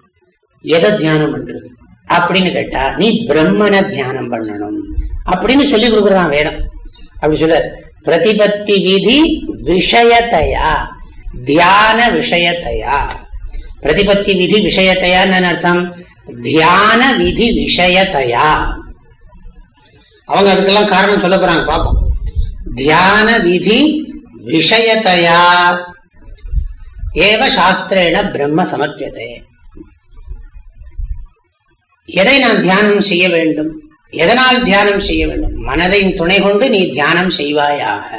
எதை தியானம் பண்றது? அப்படின்னு கேட்டா நீ பிரம்மனை தியானம் பண்ணணும். அப்படின்னு சொல்லி கொடுக்குறதான் வேதம். அப்படி சொல்ல பிரதிபத்தி விதி விஷயத்தையா? தியான விஷயத்தையா? பிரதிபத்தி விதி விஷயத்தையான்னு அர்த்தம்? தியான விதி விஷயத்தையா? அவங்க அதுக்கெல்லாம் காரணம் சொல்ல போறாங்க பார்ப்போம் தியான விதி விஷயத்தையா? ஏவ சாஸ்திரேன பிரம்ம சமர்ப்பியதே. எதை நான் தியானம் செய்ய வேண்டும்? எதனால் தியானம் செய்ய வேண்டும்? மனதின் துணை கொண்டு நீ தியானம் செய்வாயாக.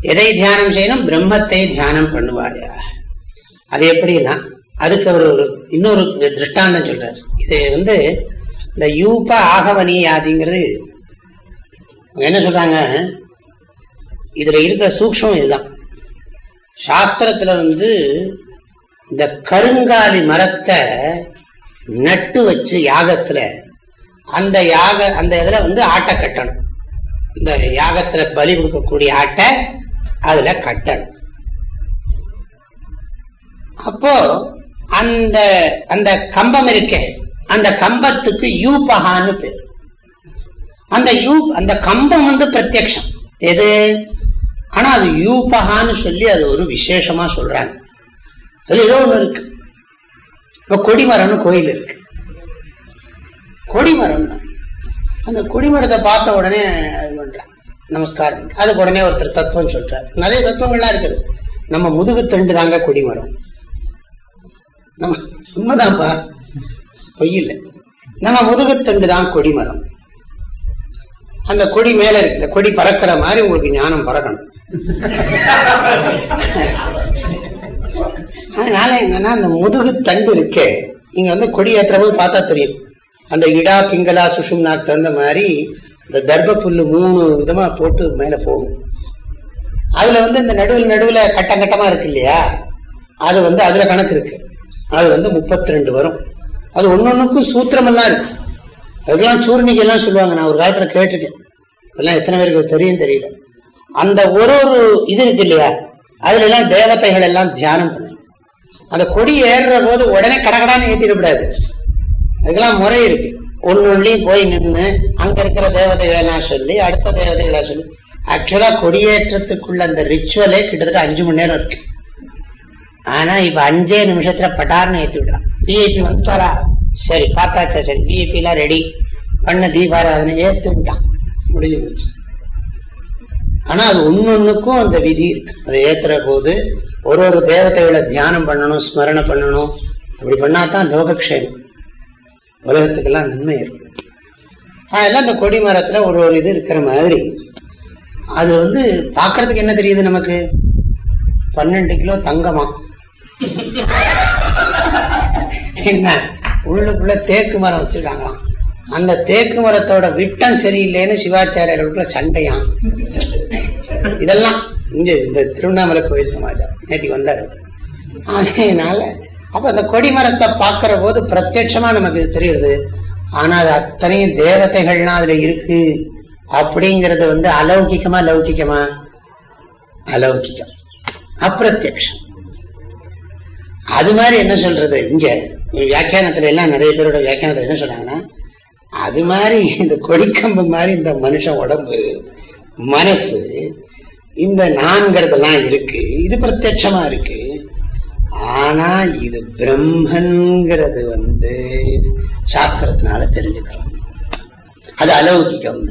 எதை தியானம் செய்யணும்? பிரம்மத்தை தியானம் பண்ணுவாயாக. அது எப்படின்னா அதுக்கு அவர் ஒரு இன்னொரு திருஷ்டாந்தம் சொல்றாரு. இது வந்து இந்த யூப ஆகவனியாதிங்கிறது ஆதிங்கிறது என்ன சொல்றாங்க? இதுல இருக்கிற சூக்ஷம் இதுதான். சாஸ்திரத்துல வந்து இந்த கருங்காலி மரத்தை நட்டு வச்சு யாகத்துல அந்த யாக அந்த இதுல வந்து ஆட்டை கட்டணும். இந்த யாகத்துல பலி கொடுக்கக்கூடிய ஆட்டை அதுல கட்டணும். அப்போ அந்த அந்த கம்பம் இருக்கே அந்த கம்பத்துக்கு யூபகான்னு பேர். அந்த யூ அந்த கம்பம் வந்து பிரத்யக்ஷம். எது? ஆனா அது யூபகான்னு சொல்லி அது ஒரு விசேஷமா சொல்றாங்க. அதுல ஏதோ ஒண்ணு இருக்கு. இப்போ கொடிமரம்னு கோயில் இருக்கு. கொடிமரம் தான். அந்த கொடிமரத்தை பார்த்த உடனே அது பண்ணுறான் நமஸ்காரம். அதுக்கு உடனே ஒருத்தர் தத்துவம் சொல்கிறார் நிறைய தத்துவங்கள்லாம் இருக்குது. நம்ம முதுகு தண்டு தாங்க கொடிமரம். நம்ம உண்மைதான்ப்பா பொய்யில் நம்ம நம்ம முதுகுத்தண்டு தான் கொடிமரம். அந்த கொடி மேல இருக்கிற கொடி பறக்கிற மாதிரி உங்களுக்கு ஞானம் பறக்கணும் அதனால என்னன்னா அந்த முதுகு தண்டு இருக்கே. இங்க வந்து கொடி ஏற்றுற போது பார்த்தா தெரியும். அந்த இடா பிங்களா சுஷும்னாக்கு தகுந்த மாதிரி இந்த தர்ப புல்லு மூணு விதமா போட்டு மேல போகும். அதுல வந்து இந்த நடுவில் நடுவில் கட்டம் கட்டமா இருக்கு இல்லையா? அது வந்து அதுல கணக்கு இருக்கு. அது வந்து முப்பத்தி ரெண்டு வரும். அது ஒன்னொன்னுக்கும் சூத்திரமெல்லாம் இருக்கு. அதுக்கெல்லாம் சூர்ணிக்கெல்லாம் சொல்லுவாங்க. நான் ஒரு காலத்துல கேட்டிருக்கேன். எல்லாம் எத்தனை பேருக்கு தெரியும் தெரியல. அந்த ஒரு ஒரு இது இருக்கு இல்லையா? அதுல எல்லாம் தேவதைகள் எல்லாம் தியானம் பண்ணும். அந்த கொடி ஏறுற போது உடனே கடகடான்னு ஏற்றிடக்கூடாது அதுக்கெல்லாம் முறை இருக்கு. ஒன்னொன்னையும் போய் நின்று அங்க இருக்கிற தேவதைகளெல்லாம் சொல்லி அடுத்த தேவதைகளை சொல்லி ஆக்சுவலா கொடியேற்றத்துக்குள்ள அந்த ரிச்சுவலே கிட்டத்தட்ட அஞ்சு மணி நேரம் இருக்கு. ஆனா இப்ப அஞ்சே நிமிஷத்துல பட்டார்னு ஏத்தி விடுறான். விஐபி வந்துட்டாரா? சரி பார்த்தாச்சா? சரி விஐபி எல்லாம் ரெடி பண்ண தீபாராதனை ஏத்து விட்டான் முடிஞ்சு போச்சு. ஆனால் அது ஒன்னொன்னுக்கும் அந்த விதி இருக்கு. அதை ஏற்றுற போது ஒரு ஒரு தேவதைகளை தியானம் பண்ணணும் ஸ்மரணை பண்ணணும். அப்படி பண்ணாதான் லோகக்ஷேமம். உலகத்துக்கெல்லாம் நன்மை ஏற்படும் அதெல்லாம் இந்த கொடி மரத்தில் ஒரு ஒரு இது இருக்கிற மாதிரி. அது வந்து பார்க்கறதுக்கு என்ன தெரியுது நமக்கு? பன்னெண்டு கிலோ தங்கமா. என்ன? உள்ளுக்குள்ள தேக்கு மரம் வச்சிருக்காங்களாம். அந்த தேக்கு மரத்தோட விட்டம் சரியில்லைன்னு சிவாச்சாரியர்களுக்குள்ள சண்டையாம். இதெல்லாம் இங்கே இந்த திருவண்ணாமலை கோயில் சமாஜம். நேற்றுக்கு வந்தார். அதனால அப்போ அந்த கொடிமரத்தை பார்க்குற போது பிரத்யட்சமாக நமக்கு இது தெரியுது. ஆனா அது அத்தனையும் தேவதைகள்லாம் அதுல இருக்கு. அப்படிங்கறது வந்து அலௌகிக்கமா லௌகிக்கமா? அலௌகிக்கம். அப்பிரத்யக்ஷம். அது மாதிரி என்ன சொல்றது? இங்க வியாக்கியானத்துல எல்லாம் நிறைய பேரோட வியாக்கியானத்துல என்ன சொல்றாங்கன்னா அது மாதிரி இந்த கொடிக்கம்பு மாதிரி இந்த மனுஷன் உடம்பு மனசு இந்த நான்கிறதெல்லாம் இருக்கு இது பிரத்யட்சமா இருக்கு. ஆனா இது பிரம்மன்கிறது வந்து சாஸ்திரத்தினால தெரிஞ்சுக்கலாம் அது அலௌகிக்கம்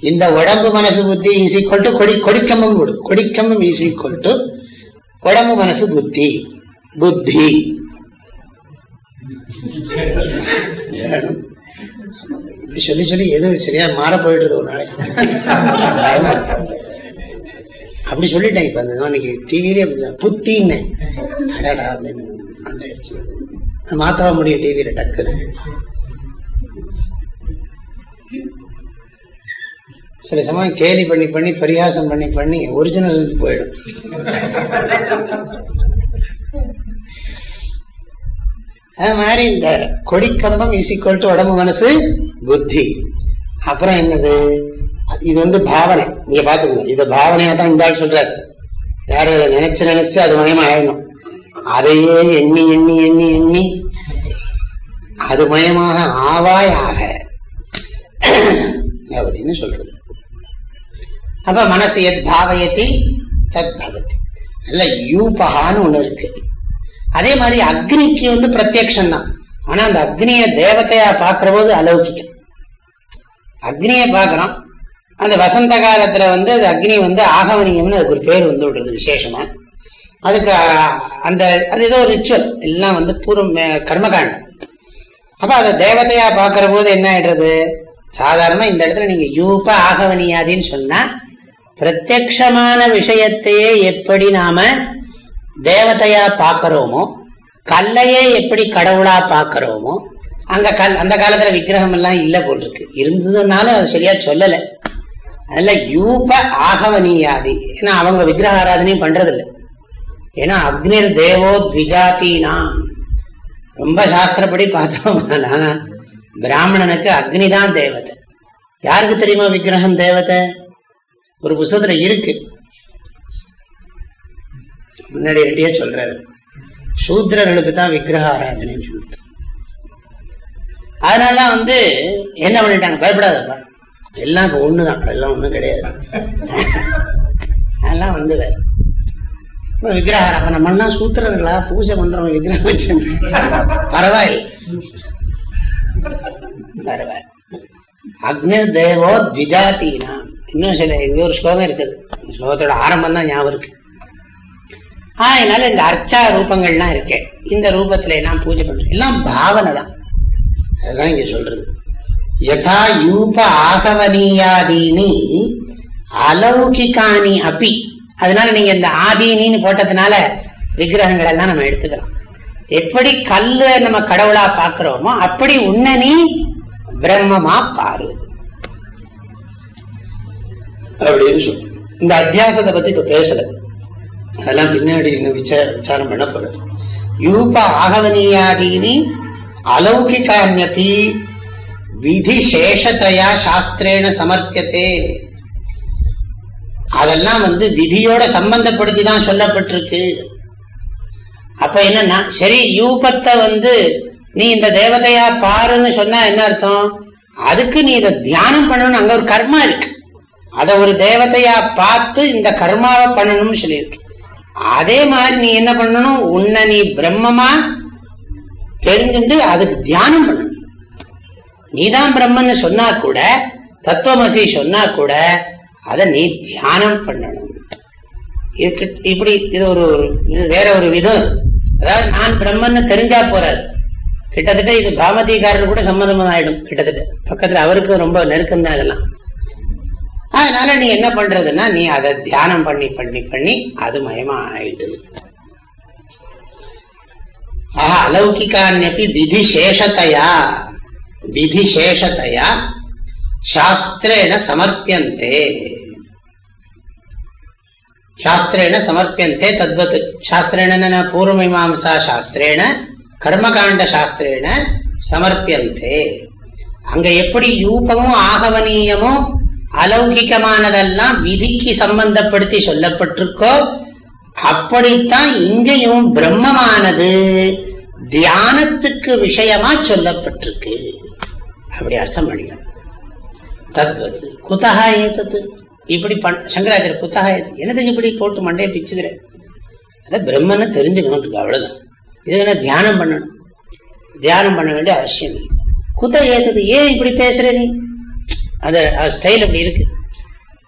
இந்த உடம்பு மனசு புத்தி இஸ் ஈக்குவல் டு கொடி கொடிக்கம்பம் கொடு கொடிக்கம்பம் இஸ் ஈக்குவல் டு உடம்பு மனசு புத்தி புத்தி. வேணும். சொல்லி சொல்லி எது சரியா மாற போயிடுது ஒரு நாளைக்கு. அப்படி சொல்லிட்டேன் இப்ப அந்த அன்னைக்கு டிவிலே அப்படி புத்தின்னு. அடடா அப்படின்னு மண்டையடிச்சு முடியும் டிவியில டக்குன்னு. சில சமயம் கேலி பண்ணி பண்ணி பரிகாசம் பண்ணி பண்ணி ஒரிஜினல் போயிடும். அது மாதிரி இந்த கொடிக்கம்பம் இஸ் ஈக்குவல் டு உடம்பு மனசு புத்தி. அப்புறம் என்னது? இது வந்து பாவனை. நீங்க பாத்துக்கணும் இது பாவனையா தான் இந்த ஆள் சொல்றாரு. யாரும் அதை நினைச்சு நினைச்சு அது மயமா ஆயிடணும். அதையே எண்ணி எண்ணி எண்ணி எண்ணி அது மயமாக ஆவாயாக. அப்படின்னு சொல்றது. அப்ப மனசு எத் பாவயத்தி தத் பகத்தி இல்ல யூபகான்னு ஒண்ணு இருக்கு. அதே மாதிரி அக்னிக்கு வந்து பிரத்யக்ஷம் தான் ஆனா அந்த அக்னிய தேவத்தையா பார்க்கிற போது அலௌகிக்கம். அக்னியை பார்க்கறோம் அந்த வசந்த காலத்துல வந்து அது அக்னி வந்து ஆகவனியம்னு அதுக்கு ஒரு பேர் வந்து விடுறது விசேஷமா. அதுக்கு அந்த அது ஏதோ ரிச்சுவல் எல்லாம் வந்து பூர்வம் கர்மகாண்டம். அப்ப அதை தேவதையா பார்க்கிற போது என்ன ஆயிடுறது? சாதாரணமா இந்த இடத்துல நீங்க யூப்ப ஆகவனியாதின்னு சொன்னா பிரத்யக்ஷமான விஷயத்தையே எப்படி நாம தேவதையா பார்க்குறோமோ கல்லையே எப்படி கடவுளா பார்க்குறோமோ அங்க கல் அந்த காலத்துல விக்கிரகம் எல்லாம் இல்லை போல் இருக்கு. இருந்ததுனாலும் அது சரியா சொல்லலை. அதில் யூப ஆகவனியாதி. ஏன்னா அவங்க விக்கிரக ஆராதனையும் பண்றதில்லை. ஏன்னா அக்னிர் தேவோ த்விஜாத்தினா. ரொம்ப சாஸ்திரப்படி பார்த்தோம்னா பிராமணனுக்கு அக்னி தான் தேவதை. யாருக்கு தெரியுமா விக்கிரகம் தேவதை? ஒரு புத்தகத்துல இருக்கு. முன்னாடி ரெடியா சொல்றாரு. சூத்ரர்களுக்கு தான் விக்கிரக ஆராதனைன்னு சொல்லிட்டு. அதனால வந்து என்ன பண்ணிட்டாங்க? பயப்படாதப்பா. எல்லாம் இப்போ ஒன்று தான் எல்லாம் ஒன்றும் கிடையாது. அதெல்லாம் வந்து வேற. இப்போ விக்கிரகம் அப்போ நம்மளாம் சூத்திரர்களா? பூஜை பண்றோம் விக்கிரகம் வச்சு பரவாயில்லை. பரவாயில்ல. அக்னிர் தேவோ த்விஜாத்தீனா இன்னும் சில எங்க ஒரு ஸ்லோகம் இருக்குது. ஸ்லோகத்தோட ஆரம்பம் தான் ஞாபகம் இருக்கு. அதனால இந்த அர்ச்சா ரூபங்கள்லாம் இருக்கேன் இந்த ரூபத்துல எல்லாம் பூஜை பண்ணுறது எல்லாம் பாவனை தான் அதுதான் இங்க சொல்றது. யதா யூப ஆகவனீயாதீனி அலௌகிகானி அப்பி அதனால நீங்க இந்த ஆதீனின்னு போட்டதுனால விக்கிரகங்கள் எல்லாம் நம்ம எடுத்துக்கலாம் எப்படி கல்லு நம்ம கடவுளா பாக்குறோமோ அப்படி உன்ன நீ பிரம்மமா பாரு. அப்படின்னு சொல்லு இந்த அத்தியாசத்தை பத்தி இப்ப பேசல. அதெல்லாம் பின்னாடி இன்னும் விசார விசாரம் பண்ண போறது யூப ஆகவனியாதீனி அலௌகிகான்யபி விதி சேஷத்தையா சாஸ்திரேன சமர்ப்பியத்தே அதெல்லாம் வந்து விதியோட சம்பந்தப்படுத்தி தான் சொல்லப்பட்டிருக்கு. அப்ப என்னன்னா சரி யூபத்தை வந்து நீ இந்த தேவதையா பாருன்னு சொன்னா என்ன அர்த்தம்? அதுக்கு நீ இதை தியானம் பண்ணணும் அங்க ஒரு கர்மா இருக்கு. அதை ஒரு தேவதையா பார்த்து இந்த கர்மாவை பண்ணணும்னு சொல்லியிருக்கு. அதே மாதிரி நீ என்ன பண்ணணும்? உன்னை நீ பிரம்மமா தெரிஞ்சுட்டு அதுக்கு தியானம் பண்ணணும். நீதான் பிரம்மன்னு சொன்னா கூட தத்துவமசி சொன்னா கூட அதை நீ தியானம் பண்ணணும். இப்படி இது ஒரு ஒரு- இது வேற ஒரு விதம் அதாவது நான் பிரம்மன்னு தெரிஞ்சா போறாரு. கிட்டத்தட்ட இது பாமதிகாரர் கூட சம்மதம் ஆயிடும் கிட்டத்தட்ட. பக்கத்துல அவருக்கு ரொம்ப நெருக்கம் தான் இதெல்லாம். அதனால நீ என்ன பண்றதுன்னா நீ அதை தியானம் பண்ணி பண்ணி பண்ணி அது மயமா ஆயிடு. ஆஹா அலௌகிகான்யப்பி விதிசேஷத்தையா விதிசேஷத்தையா சாஸ்திரேன சமர்ப்பியந்தே சாஸ்திரேன சமர்ப்பியந்தே தத்வத் சாஸ்திரேன பூர்வமீமாம்சா சாஸ்திரேன கர்மகாண்ட சாஸ்திரேன சமர்ப்பியந்தே அங்க எப்படி யூபமும் ஆகவனீயமும் அலௌகிகமானதெல்லாம் விதிக்கு சம்பந்தப்படுத்தி சொல்லப்பட்டிருக்கோ அப்படித்தான் இங்கேயும் பிரம்மமானது தியானத்துக்கு விஷயமா சொல்லப்பட்டிருக்கு. அப்படி அர்த்தம் பண்ணிக்கணும். தத்வத். குத்தகா ஏத்தது இப்படி பண் சங்கராச்சாரிய குத்தகா ஏத்து. என்னது இப்படி போட்டு மண்டையை பிச்சுக்கிற? அதை பிரம்மனை தெரிஞ்சுக்கணும் அவ்வளோதான் இது என்ன தியானம் பண்ணணும்? தியானம் பண்ண வேண்டிய அவசியம் இல்லை. குத்த ஏத்தது ஏன் இப்படி பேசுற நீ? அது ஸ்டைல் அப்படி இருக்கு.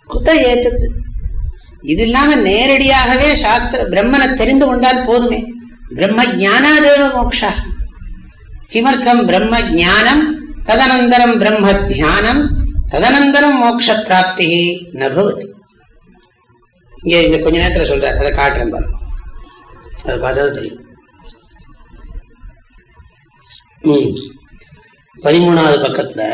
குத்த ஏத்தது இது இல்லாம நேரடியாகவே சாஸ்திர பிரம்மனை தெரிந்து கொண்டால் போதுமே. பிரம்ம ஜானாதேவ மோக்ஷா. கிமர்த்தம் பிரம்ம ஜானம் ததனந்தரம் பிரம்ம தியானம் ததனந்தரம் மோட்ச பிராப்தி நபவதி இங்கே இந்த கொஞ்ச நேரத்தில் சொல்றார். அதை காட்டுறேன் பாருங்க. அதை பார்த்தா தெரியும். பதிமூணாவது பக்கத்தில்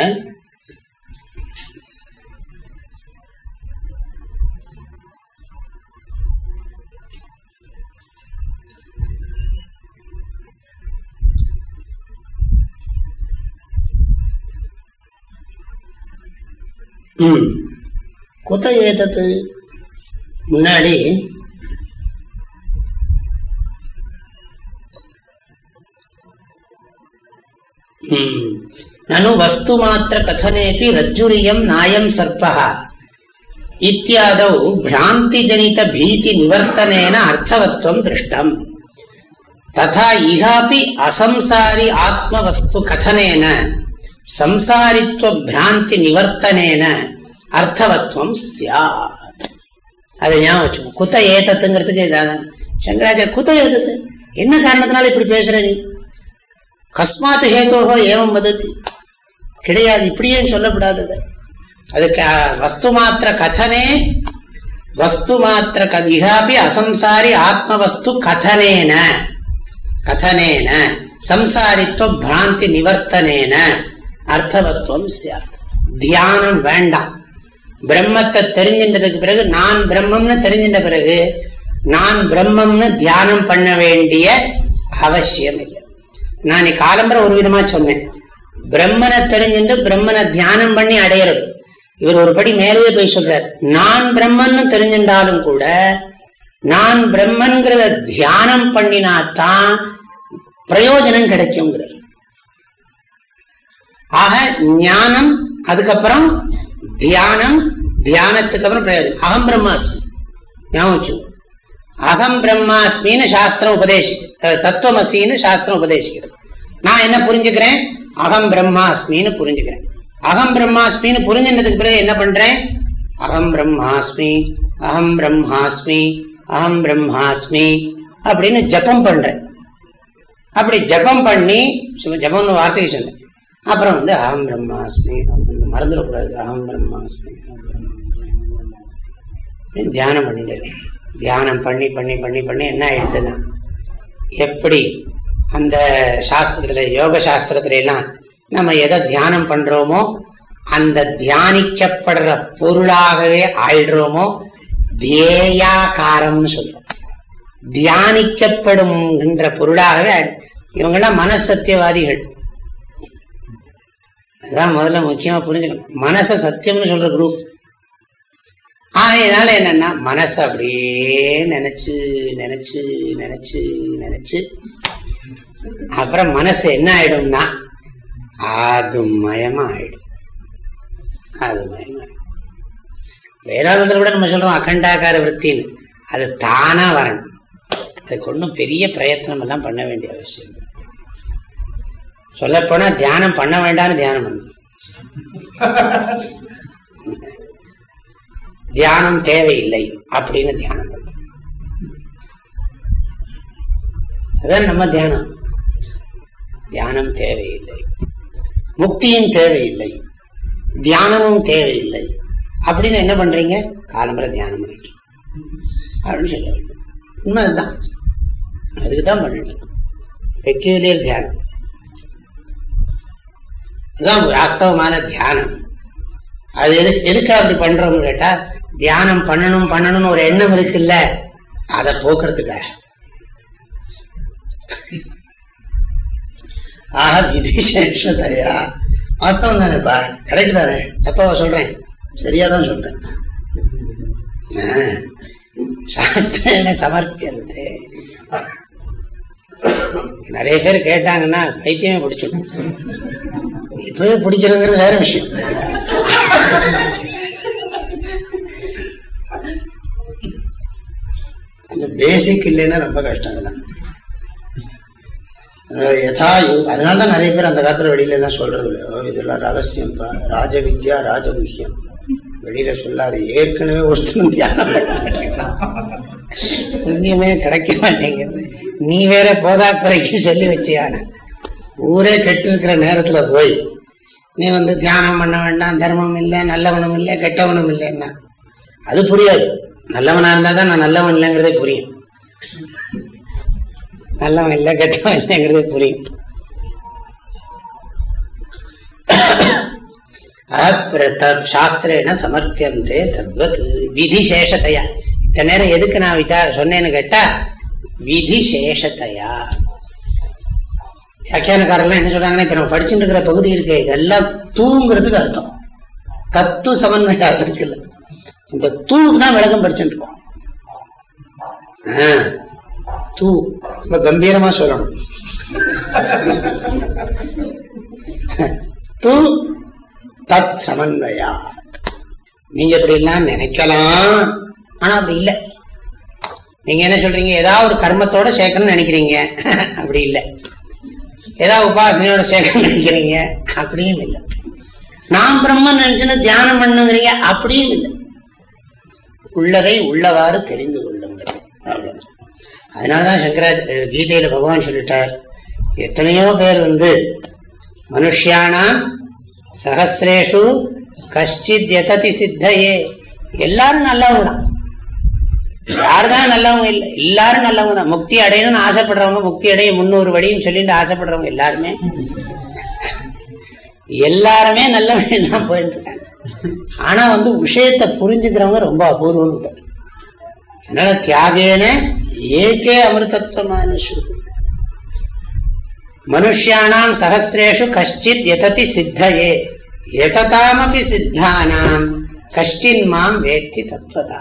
குத்த ஏதத்து முன்னாடி. நனு வஸ்து மாத்திர கதனேபி ரஜ்ஜுரியம் நாயம் சர்ப்பः இத்தியாதௌ பிராந்தி ஜனித பீதி நிவர்த்தனேன அர்த்தவத்வம் திருஷ்டம். ததா இகாபி அசம்சாரி ஆத்மவஸ்து கதனேன. சம்சாரித்துவ பிராந்தி நிவர்த்தனேன அர்த்தவத்வம் சியாத் அதை ஞாபகம் வச்சுக்கணும் குத்த ஏத்தத்துங்கிறதுக்கு இதான். சங்கராச்சாரிய குத்த ஏத்தது என்ன காரணத்தினால இப்படி பேசுற நீ? கஸ்மாத்து ஹேத்தோகோ ஏவம் வதத்தி கிடையாது இப்படியே சொல்லப்படாதது. அதுக்கு வஸ்து மாத்திர கதனே வஸ்து மாத்திர க- இகாபி அசம்சாரி ஆத்மவஸ்து கதனேன. கதனேன. சம்சாரித்துவ பிராந்தி நிவர்த்தனேன. அர்த்தவத்துவம் சாத் தியானம் வேண்டாம். பிரம்மத்தை தெரிஞ்சின்றதுக்கு பிறகு நான் பிரம்மம்னு தெரிஞ்சின்ற பிறகு நான் பிரம்மம்னு தியானம் பண்ண வேண்டிய அவசியம் இல்லை. நான் காலம்பரை ஒரு விதமா சொன்னேன். பிரம்மனை தெரிஞ்சுட்டு பிரம்மனை தியானம் பண்ணி அடையிறது. இவர் ஒரு படி மேலேயே போய் சொல்றார். நான் பிரம்மன்னு தெரிஞ்சின்றாலும் கூட நான் பிரம்மன்கிறத தியானம் பண்ணினாத்தான் பிரயோஜனம் கிடைக்குங்கிறார் ஆக ஞானம் அதுக்கப்புறம் தியானம் தியானத்துக்கு அப்புறம் பிரயோஜனம். அகம் பிரம்மாஸ்மி. ஞாபகம் அகம் பிரம்மாஸ்மின்னு சாஸ்திரம் உபதேசி தத்துவமசின்னு சாஸ்திரம் உபதேசிக்கிறது நான் என்ன புரிஞ்சுக்கிறேன்? அகம் பிரம்மாஸ்மின்னு புரிஞ்சுக்கிறேன். அகம் பிரம்மாஸ்மின்னு புரிஞ்சுனதுக்கு பிறகு என்ன பண்றேன்? அகம் பிரம்மாஸ்மி அகம் பிரம்மாஸ்மி அகம் பிரம்மாஸ்மி அப்படின்னு ஜபம் பண்றேன். அப்படி ஜபம் பண்ணி ஜபம்னு வார்த்தைக்கு சொன்னேன். அப்புறம் வந்து அகம் பிரம்மாஸ்மி மறந்துடக்கூடாது. அகம் பிரம்மாஸ்மி தியானம் பண்ணிட்டு தியானம் பண்ணி பண்ணி பண்ணி பண்ணி என்ன ஆயிடுச்சுன்னா எப்படி அந்த சாஸ்திரத்துல யோக சாஸ்திரத்துல எல்லாம் நம்ம எதை தியானம் பண்றோமோ அந்த தியானிக்கப்படுற பொருளாகவே ஆயிடுறோமோ தேயாகாரம்னு சொல்றோம். தியானிக்கப்படும் என்ற பொருளாகவே இவங்கெல்லாம் மனசத்தியவாதிகள். அதுதான் முதல்ல முக்கியமா புரிஞ்சுக்கணும். மனசை சத்தியம்னு சொல்ற குரூப் ஆகையினால என்னன்னா மனசு அப்படியே நினைச்சு நினைச்சு நினைச்சு நினைச்சு அப்புறம் மனசு என்ன ஆயிடும்னா அது மயமா ஆயிடும் அது மயமா வேதாந்தத்தில் கூட நம்ம சொல்றோம் அகண்டாக்கார விற்த்தின்னு அது தானா வரணும். அதுக்கு ஒன்றும் பெரிய பிரயத்தனம் எல்லாம் பண்ண வேண்டிய அவசியம் சொல்லப்போனா தியானம் பண்ண வேண்டாம்னு தியானம் பண்ணணும் தியானம் தேவையில்லை அப்படின்னு தியானம் பண்ணும் அதான் நம்ம தியானம். தியானம் தேவையில்லை. முக்தியும் தேவையில்லை. தியானமும் தேவையில்லை. அப்படின்னு என்ன பண்றீங்க? காலம்பர தியானம் பண்ணிட்டு அப்படின்னு சொல்ல வேண்டும். உண்மை அதுதான் அதுக்கு தான் பண்ணிட்டு பெக்யூலியர் தியானம். இதுதான் வாஸ்தவமான தியானம். அது எதுக்கு எதுக்காக அப்படி பண்றோம்னு கேட்டா தியானம் பண்ணணும் பண்ணணும்னு ஒரு எண்ணம் இருக்குல்ல அதை போக்குறதுக்காக. ஆஹா விதிசேஷதையா? வாஸ்தவம் தானேப்பா கரெக்ட் தானே? தப்பா சொல்றேன். சரியா தான் சொல்றேன். சாஸ்திரேன சமர்ப்பியது நிறைய பேர் கேட்டாங்கன்னா பைத்தியமே பிடிச்சிடும். இப்பவே பிடிக்கிறதுங்கிறது வேற விஷயம். அந்த பேசிக் இல்லைன்னா ரொம்ப கஷ்டம் அதெல்லாம் யதா அதனால தான் நிறைய பேர் அந்த காலத்துல வெளியில எல்லாம் சொல்றது இல்லையோ இதெல்லாம் ரகசியம்ப்பா. ராஜவித்யா ராஜகுஹியம் வெளியில சொல்லாது ஏற்கனவே ஒருத்தனும் தியானம் புண்ணியமே கிடைக்க மாட்டேங்கிறது நீ வேற போதாக்குறைக்கு சொல்லி வச்சியான. ஊரே கெட்டு இருக்கிற நேரத்துல போய் நீ வந்து தியானம் பண்ண வேண்டாம் தர்மம் இல்லை நல்லவனும் இல்லை கெட்டவனும் இல்லைன்னா. அது புரியாது. நல்லவனா இருந்தா தான் நான் நல்லவன் இல்லைங்கிறதே புரியும். நல்லவன் இல்லை கெட்டவன் இல்லைங்கிறதே புரியும். சாஸ்திரேன சமர்ப்பியந்தே தத்வத் விதி சேஷத்தையா இத்தனை நேரம் எதுக்கு நான் விசார சொன்னேன்னு கேட்டா விதி சேஷத்தையா வியாக்கியானக்காரெல்லாம் என்ன சொல்றாங்கன்னா இப்ப நம்ம படிச்சுட்டு இருக்கிற பகுதி இருக்கு இதெல்லாம் தூங்கிறதுக்கு அர்த்தம். தத்து சமன்வயம் இருக்குல்ல இந்த தூவுக்கு தான் விளக்கம் படிச்சுட்டு இருக்கோம். தூ ரொம்ப கம்பீரமா சொல்லணும். தூ தத் சமன்வயா நீங்க அப்படி எல்லாம் நினைக்கலாம். ஆனா அப்படி இல்லை. நீங்க என்ன சொல்றீங்க? ஏதாவது ஒரு கர்மத்தோட சேர்க்கணும்னு நினைக்கிறீங்க. அப்படி இல்லை. ஏதாவது உபாசனையோட சேர்க்கணும்னு நினைக்கிறீங்க? அப்படியும் இல்லை. நான் பிரம்மன் நினைச்சுன்னு தியானம் பண்ணுங்கிறீங்க? அப்படியும் இல்லை. உள்ளதை உள்ளவாறு தெரிந்து கொள்ளுங்கள். அவ்வளவுதான். அதனாலதான் சங்கரா கீதையில பகவான் சொல்லிட்டார் எத்தனையோ பேர் வந்து மனுஷியானா சகசிரேஷு கஷ்டித் எததி சித்தையே. எல்லாரும் நல்லவங்க தான். யாருதான் நல்லவங்க இல்லை? எல்லாரும் நல்லவங்க தான். முக்தி அடையணும்னு ஆசைப்படுறவங்க முக்தி அடைய முன்னூறு வழியும் சொல்லிட்டு ஆசைப்படுறவங்க எல்லாருமே. எல்லாருமே நல்லவங்க தான் போயிட்டு இருக்காங்க. ஆனா வந்து விஷயத்தை புரிஞ்சுக்கிறவங்க ரொம்ப அபூர்வம் அதனால தியாகேன ஏகே அமிர்தத்வமான மனுஷியானாம் சகசிரேஷு கஷ்டித் எததி சித்தயே. எததாமபி சித்தானாம் கஷ்டின் மாம் வேத்தி தத்துவதா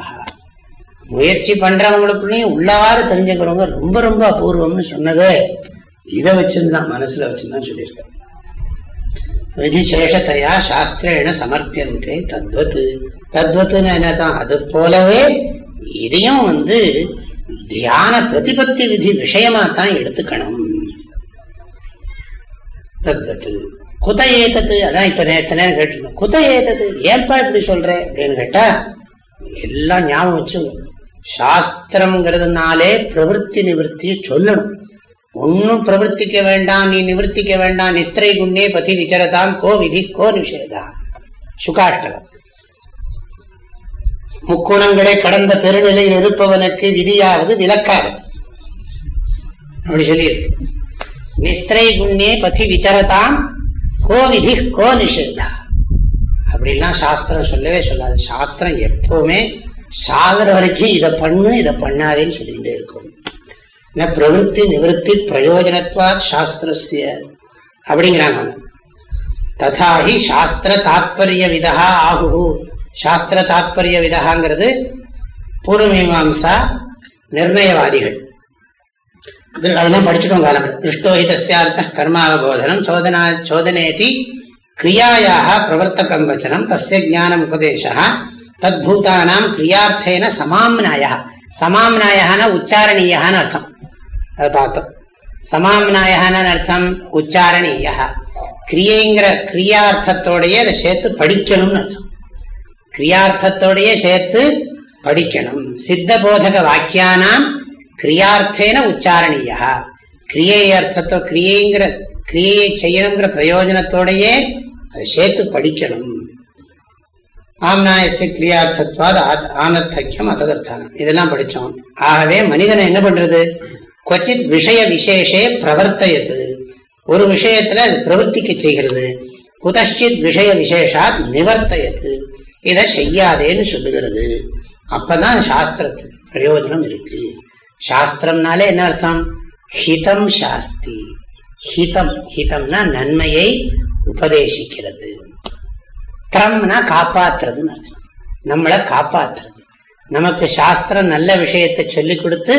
முயற்சி பண்றவங்களுக்குள்ளேயும் உள்ளவாறு தெரிஞ்சுக்கிறவங்க ரொம்ப ரொம்ப அபூர்வம்னு சொன்னது. இதை வச்சுருந்தான் மனசுல வச்சுருந்தான் சொல்லியிருக்க விதிசேஷத்தையா சாஸ்திரேன சமர்ப்பியந்தே தத்வத்து தத்வத்துன்னு என்னதான் அது போலவே இதையும் வந்து தியான பிரதிபத்தி விதி விஷயமா தான் எடுத்துக்கணும். தத்வத்து குத ஏத்தது அதான் இப்ப நேற்று நேரம் கேட்டிருந்தோம் குத ஏத்தது ஏன்பா இப்படி சொல்றேன் அப்படின்னு கேட்டா எல்லாம் ஞாபகம் வச்சுங்க. சாஸ்திரம்ங்கிறதுனாலே பிரவருத்தி நிவர்த்தியை சொல்லணும். ஒன்னும் பிரவர்த்திக்க வேண்டாம் நீ நிவர்த்திக்க வேண்டாம். நிஸ்திரை குண்ணே பதி விசரதாம் கோ விதி கோ நிஷேதா. சுகாஷ்டகம் முக்குணங்களை கடந்த பெருநிலையில் இருப்பவனுக்கு விதியாவது விலக்காவது அப்படி சொல்லியிருக்கு. நிஸ்திரைகுண்ணே பதி விசரதாம் கோ விதி கோ நிஷேதா. அப்படிலாம் சாஸ்திரம் சொல்லவே சொல்லாது. சாஸ்திரம் எப்பவுமே சாகர வரைக்கும் இதை பண்ணு இதை பண்ணாதேன்னு சொல்லிகிட்டே இருக்கும். பிரவருத்தி நிவர்த்தி பிரயோஜனத்வா சாஸ்திரஸ்ய அப்படிங்கிறாங்க ததாஹி சாஸ்திர தாத்பரிய விதா ஆகு சாஸ்திர தாத்பரிய விதகாங்கிறது பூர்வமீமாசா நிர்ணயவாதிகள். அதெல்லாம் படிச்சுட்டோம் காலம் திருஷ்டோஹிதஸ்யார்த்த கர்மாவபோதனம் சோதனா சோதனேதி கிரியாயாக பிரவர்த்தகம் வச்சனம் தஸ்ய ஜானம் உபதேசா தத்பூதானாம் கிரியார்த்தேன சமாம்னாயா சமாம்னாயான உச்சாரணீயான்னு அர்த்தம் அதை பார்த்தோம் சமாம்னாயான அர்த்தம் உச்சாரணீயா கிரியைங்கிற கிரியார்த்தத்தோடையே அதை சேர்த்து படிக்கணும்னு அர்த்தம் கிரியார்த்தத்தோடையே சேர்த்து படிக்கணும் சித்த போதக வாக்கியானாம் கிரியார்த்தேன உச்சாரணியா. கிரியை அர்த்தத்தோ கிரியைங்கிற கிரியையை செய்யணுங்கிற பிரயோஜனத்தோடையே அதை சேர்த்து படிக்கணும். ஆம்னாயச கிரியார்த்தத்வாது ஆனர்த்தக்கியம் அததர்த்தானம். இதெல்லாம் படித்தோம். ஆகவே மனிதனை என்ன பண்றது? கொச்சித் விஷய விசேஷே பிரவர்த்தயது. ஒரு விஷயத்துல அது பிரவர்த்திக்க செய்கிறது. குதஷ்டித் விஷய விசேஷாத் நிவர்த்தயது. இதை செய்யாதேன்னு சொல்லுகிறது. அப்பதான் சாஸ்திரத்துக்கு பிரயோஜனம் இருக்கு. சாஸ்திரம்னாலே என்ன அர்த்தம்? ஹிதம் சாஸ்தி. ஹிதம் ஹிதம்னா நன்மையை உபதேசிக்கிறது. திரம்னா காப்பாத்துறதுன்னு அர்த்தம். நம்மளை காப்பாற்றுறது நமக்கு சாஸ்திரம் நல்ல விஷயத்தை சொல்லி கொடுத்து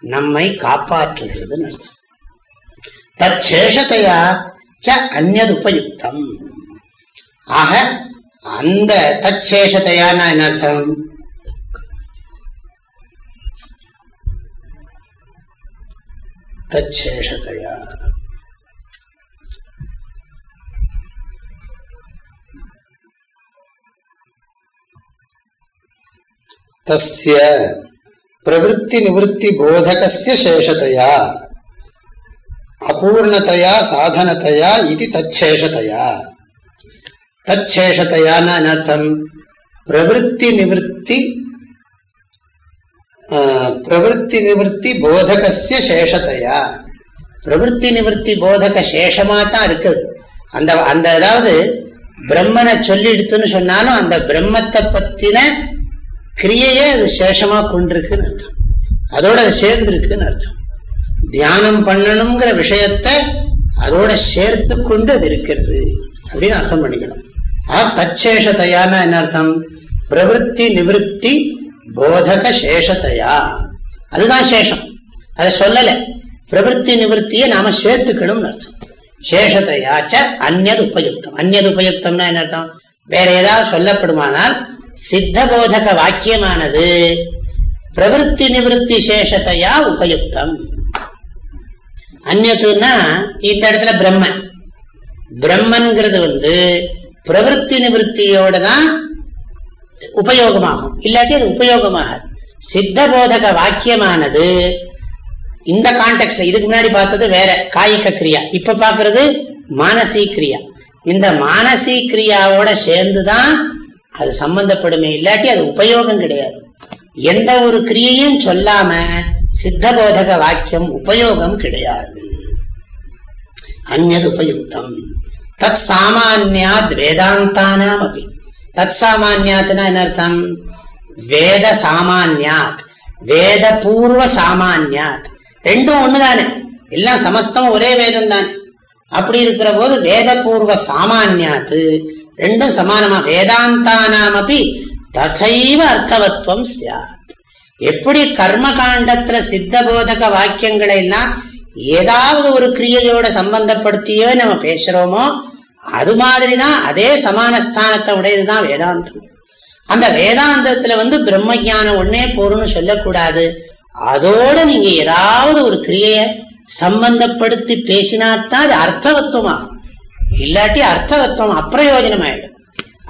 நம்மை காப்பாற்றுகிறதுன்னு அர்த்தம். தற்சேஷத்தையா ச அந்நது உபயுக்தம் ஆக அந்த தற்சேஷத்தையான என்ன அர்த்தம்? தச்சேஷத்தையா தஸ்ய பிரவருத்தி நிவத்தி போதகசிய சேஷத்தையா அபூர்ணத்தையா சாதனத்தையா இது தச்சேஷத்தையா தச்சேஷத்தையான அனர்த்தம் பிரவருத்தி நிவத்தி பிரவருத்தி நிவர்த்தி போதகசிய சேஷத்தையா பிரவருத்தி நிவர்த்தி போதக சேஷமா தான் இருக்குது அந்த அந்த அதாவது பிரம்மனை சொல்லி எடுத்துன்னு சொன்னாலும் அந்த பிரம்மத்தை பத்தின கிரியையே அது சேஷமா கொண்டிருக்குன்னு அர்த்தம் அதோட அது சேர்ந்திருக்குன்னு அர்த்தம் தியானம் பண்ணணுங்கிற விஷயத்த அதோட சேர்த்து கொண்டு அது இருக்கிறது அப்படின்னு அர்த்தம் பண்ணிக்கணும் ஆ தச்சேஷத்தையான என்ன அர்த்தம் பிரவருத்தி நிவர்த்தி போதக சேஷத்தையா அதுதான் சேஷம். அதை சொல்லலை. பிரவருத்தி நிவர்த்தியை நாம சேர்த்துக்கணும்னு அர்த்தம். சேஷத்தையாச்ச அந்நது உபயுக்தம். அந்நது உபயுக்தம்னா என்ன அர்த்தம்? வேற ஏதாவது சொல்லப்படுமானால் சித்த போதக வாக்கியமானது. பிரவருத்தி நிவர்த்தி சேஷத்தையா உபயுக்தம். அந்நத்துனா இந்த இடத்துல பிரம்மன். பிரம்மன்கிறது வந்து பிரவருத்தி நிவர்த்தியோட தான் உபயோகமாகும். இல்லாட்டி அது உபயோகமாகாது. சித்த போதக வாக்கியமானது இந்த கான்டெக்ட்ல இதுக்கு முன்னாடி பார்த்தது வேற காய்க கிரியா. இப்ப பாக்குறது மானசீ கிரியா. இந்த மானசீ கிரியாவோட சேர்ந்துதான் அது சம்பந்தப்படுமே. இல்லாட்டி அது உபயோகம் கிடையாது. எந்த ஒரு கிரியையும் சொல்லாம சித்த போதக வாக்கியம் உபயோகம் கிடையாது. அந்நது உபயுக்தம். தத் சாமான்யாத் வேதாந்தானாம் அப்படி தத் சாமானியாத்னா என்ன அர்த்தம்? வேத சாமானியாத் வேத பூர்வ சாமானியாத் ரெண்டும் ஒண்ணுதானே. எல்லாம் சமஸ்தம் ஒரே வேதம் தானே அப்படி இருக்கிற போது வேத பூர்வ சாமானியாத்து ரெண்டும் சமானமா? வேதாந்தானாம் அப்படி ததைவ அர்த்தவத்துவம் சாத். எப்படி கர்ம காண்டத்துல சித்த போதக வாக்கியங்களை எல்லாம் ஏதாவது ஒரு கிரியையோட சம்பந்தப்படுத்தியோ நம்ம பேசுறோமோ அது மாதிரி தான் அதே சமானஸ்தானத்தை உடையதுதான் வேதாந்தம். அந்த வேதாந்தத்துல வந்து பிரம்ம ஜானம் ஒன்னே போறோம்னு சொல்லக்கூடாது. அதோட நீங்க ஏதாவது ஒரு கிரியைய சம்பந்தப்படுத்தி பேசினாத்தான் அது அர்த்தவத்துவமா? இல்லாட்டி அர்த்தவத்துவம் அப்பிரயோஜனம் ஆயிடும்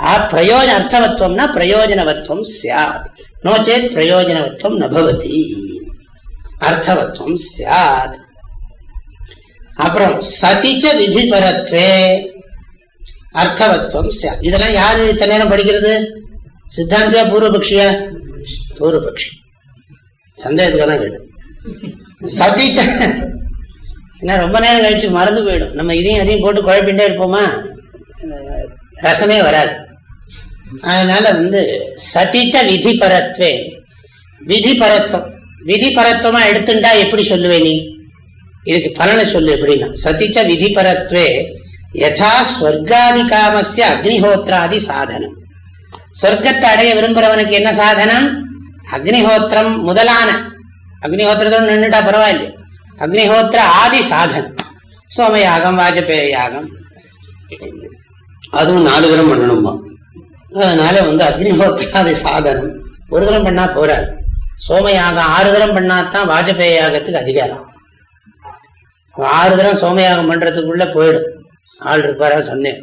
ஆ பிரயோஜன அர்த்தவத்துவம்னா பிரயோஜனவத்துவம் சியாத் நோச்சேத் பிரயோஜனவத்துவம் நபவதி அர்த்தவத்துவம் சியாத் அப்புறம் சதிச்ச விதிபரத்வே. அர்த்தவத்துவம் இதெல்லாம் யாரு இத்தனை நேரம் படிக்கிறது? சித்தாந்தியா பூர்வபக்ஷியா? பூர்வபக்ஷி. சந்தேகத்துக்கு தான் வேணும் சதிச்ச. ஏன்னா ரொம்ப நேரம் கழிச்சு மறந்து போயிடும். நம்ம இதையும் அதையும் போட்டு குழப்பிண்டே இருப்போமா? ரசமே வராது. அதனால வந்து சதிச்ச விதி பரத்வே விதி பரத்துவம் விதி பரத்துவமா எடுத்துட்டா எப்படி சொல்லுவே நீ? இதுக்கு பலனை சொல்லு எப்படின்னா சதிச்ச விதி பரத்வே யதா ஸ்வர்காதி காமஸ்ய அக்னிஹோத்ராதி சாதனம். சொர்க்கத்தை அடைய விரும்புறவனுக்கு என்ன சாதனம்? அக்னிஹோத்திரம் முதலான. அக்னிஹோத்திரத்தோடு நின்றுட்டா பரவாயில்லையே அக்னிஹோத்திர ஆதி சாதனம். சோமயாகம் வாஜபேய யாகம் அதுவும் நாலு தரம் பண்ணணுமா? அதனால வந்து அக்னிஹோத்திராதி சாதனம் ஒரு தரம் பண்ணா போறாரு சோமயாகம் ஆறு தரம் பண்ணாதான் வாஜபேய யாகத்துக்கு அதிகாரம். ஆறு தரம் சோமயாகம் பண்றதுக்குள்ள போயிடும். ஆள் இருப்பாரா சொன்னேன்.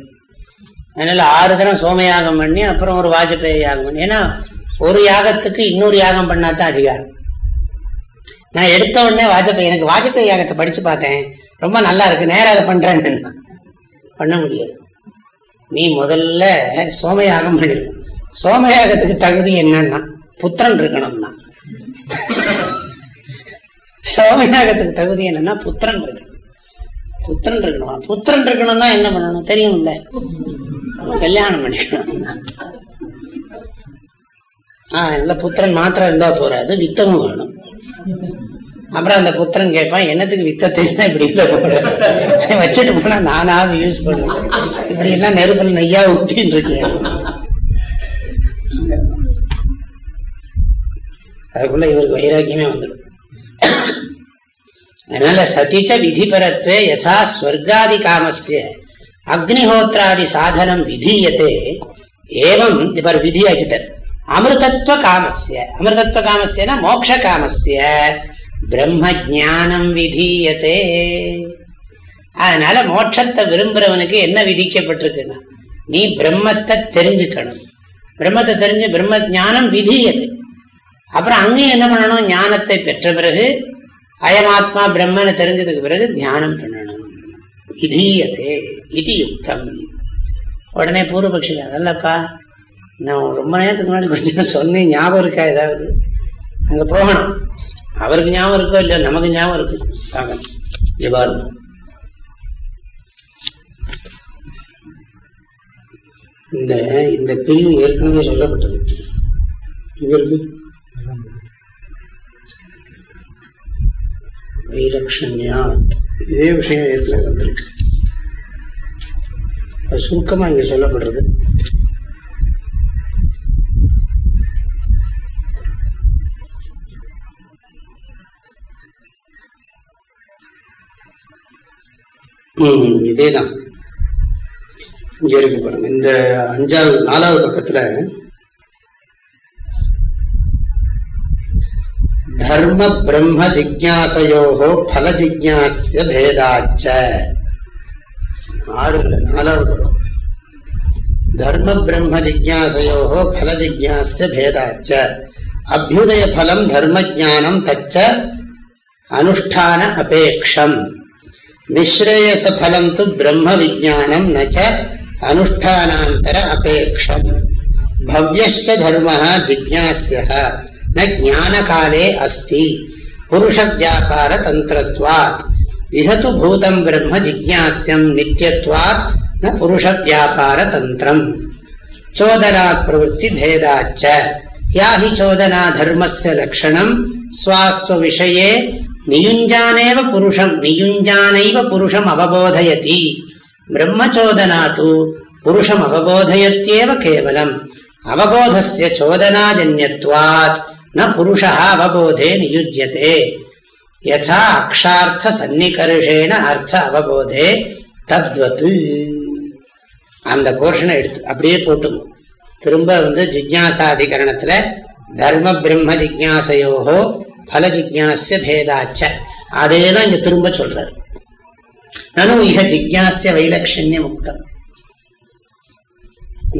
அதனால ஆறு தினம் சோமயாகம் பண்ணி அப்புறம் ஒரு வாஜபேய யாகம் பண்ணி. ஏன்னா ஒரு யாகத்துக்கு இன்னொரு யாகம் பண்ணாதான் அதிகாரம். நான் எடுத்த உடனே வாஜபேயி எனக்கு வாஜபேயி யாகத்தை படிச்சு பார்த்தேன். ரொம்ப நல்லா இருக்கு நேரம் அதை பண்றேன்னு. பண்ண முடியாது. நீ முதல்ல சோமயாகம் பண்ணிருக்கணும் சோமயாகத்துக்கு தகுதி என்னன்னா புத்திரன் இருக்கணும்னா சோமயாகத்துக்கு தகுதி என்னன்னா புத்திரன் இருக்கணும். புத்திரன் இருக்கணும். புத்திரன் இருக்கணும்னா என்ன பண்ணணும்? தெரியும்ல கல்யாணம் பண்ணிக்கணும். ஆஹ் இல்ல புத்திரன் மாத்திரம் இருந்தா போறாது. வித்தமும் வேணும். அப்புறம் அந்த புத்திரன் கேட்பான் என்னத்துக்கு வித்தத்தை இப்படி இல்லை போற? வச்சுட்டு போனா நானாவது யூஸ் பண்ணுவேன். இப்படி எல்லாம் நெருப்பில் நெய்யா ஊத்தின்னு இருக்கேன். அதுக்குள்ள இவருக்கு வைராக்கியமே வந்துடும். அதனால சதிச்ச விதிபரத்வே யதா ஸ்வர்காதி காமஸ்ய அக்னிஹோத்ராதி சாதனம் விதீயத்தே ஏவம் இவர் விதியாகிட்டார் அமிர்தத்துவ காமஸ்ய அமிர்தத்துவ காமஸ்யனா மோட்ச காமஸ்ய பிரம்ம ஜானம் விதீயத்தே அதனால மோட்சத்தை விரும்புறவனுக்கு என்ன விதிக்கப்பட்டிருக்குன்னா நீ பிரம்மத்தை தெரிஞ்சுக்கணும். பிரம்மத்தை தெரிஞ்சு பிரம்ம ஜானம் விதீயது. அப்புறம் அங்கேயும் என்ன பண்ணணும்? ஞானத்தை பெற்ற பிறகு அயமாத்மா பிரம்மனை தெரிஞ்சதுக்கு பிறகு தியானம் பண்ணணும். இதீயதே இது யுக்தம் உடனே பூர்வபக்ஷி நல்லப்பா நான் ரொம்ப நேரத்துக்கு முன்னாடி கொஞ்சம் சொன்னேன் ஞாபகம் இருக்கா ஏதாவது? அங்கே போகணும். அவருக்கு ஞாபகம் இருக்கோ இல்லையோ நமக்கு ஞாபகம் இருக்கு. பார்க்கணும். இங்க இந்த இந்த பிரிவு ஏற்கனவே சொல்லப்பட்டது. இது இருக்கு. வைலக்ஷண்யாத் இதே விஷயம் ஏற்கனவே வந்திருக்கு. அது சுருக்கமாக இங்கே சொல்லப்படுறது. இதே தான் இங்கே இருக்கு பாருங்க. இந்த அஞ்சாவது நாலாவது பக்கத்தில் தர்ம பிரம்ம ஜிக்யாசையோகோ பல ஜிக்யாசிய பேதாச்ச ஆறு இல்லை நாலாவது பக்கம் தர்ம பிரம்ம ஜிக்யாசையோகோ பல ஜிக்யாசிய பேதாச்ச அபியுதய பலம் தர்ம ஜானம் தச்ச அனுஷ்டான அபேக்ஷம் நிஸ்ரேயச பலம் து பிரம்ம விஜானம் நச்ச அனுஷ்டானாந்தர அபேக்ஷம் பவ்யஷ்ட தர்ம ஜிக்யாசிய ந ஜானகாலே அஸ்தி புருஷ வியாபார தந்திரத்வாத் இகத்து பூதம் பிரம்ம ஜிக்யாசியம் நித்தியத்வாத் ந புருஷ வியாபார தந்திரம் சோதனா பிரவருத்தி பேதாச்ச யாஹி சோதனா தர்மஸ்ய லட்சணம் சுவாஸ்வ விஷயே நியுஞ்சானேவ புருஷம் நியுஞ்சானைவ புருஷம் அவபோதயதி பிரம்மச்சோதனா தூ புருஷம் அவபோதயத்யேவ கேவலம் அவபோதஸ்ய சோதனாஜன்யத்வாத் ந புருஷா அவபோதே நியுஜ்யத்தே யதா அக்ஷார்த்த சன்னிகர்ஷேன அர்த்த அவபோதே தத்வத்து அந்த போர்ஷனை எடுத்து அப்படியே போட்டும் திரும்ப வந்து ஜிக்யாசாதிகரணத்தில் தர்ம பிரம்ம ஜிக்யாசையோகோ பல ஜிக்யாசிய பேதாச்ச. அதே தான் இங்கே திரும்ப சொல்றாரு. நனு இக ஜிக்யாசிய வைலக்ஷண்ய முக்தம்.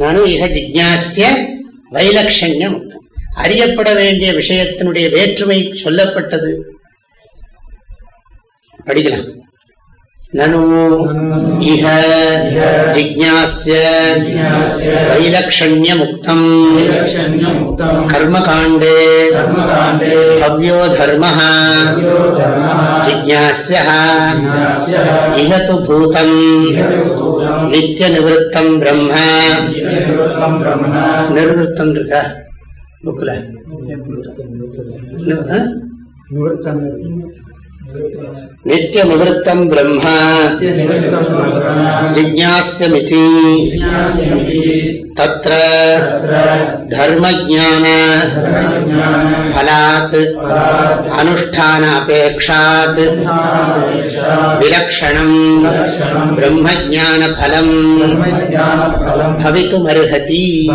நனு இக ஜிக்யாசிய வைலக்ஷண்ய முக்தம். அறியப்பட வேண்டிய விஷயத்தினுடைய வேற்றுமை சொல்லப்பட்டது. படிக்கலாம். நனு இஹ ஜிக்ஞாஸ்ய வைலக்ஷண்ய முக்தம் கர்மகாண்டே பவ்யோ தர்ம ஜிக்ஞாஸ்ய இஹ து பூதம் நித்திய நிவத்தம் இருக்கா हाँ? नित्य निवृत्तम ब्रह्म। जिज्ञास्यमिति तत्र धर्मज्ञान। फलात्। अनुष्ठान अपेक्षात् विलक्षणं भवितुमर्हति।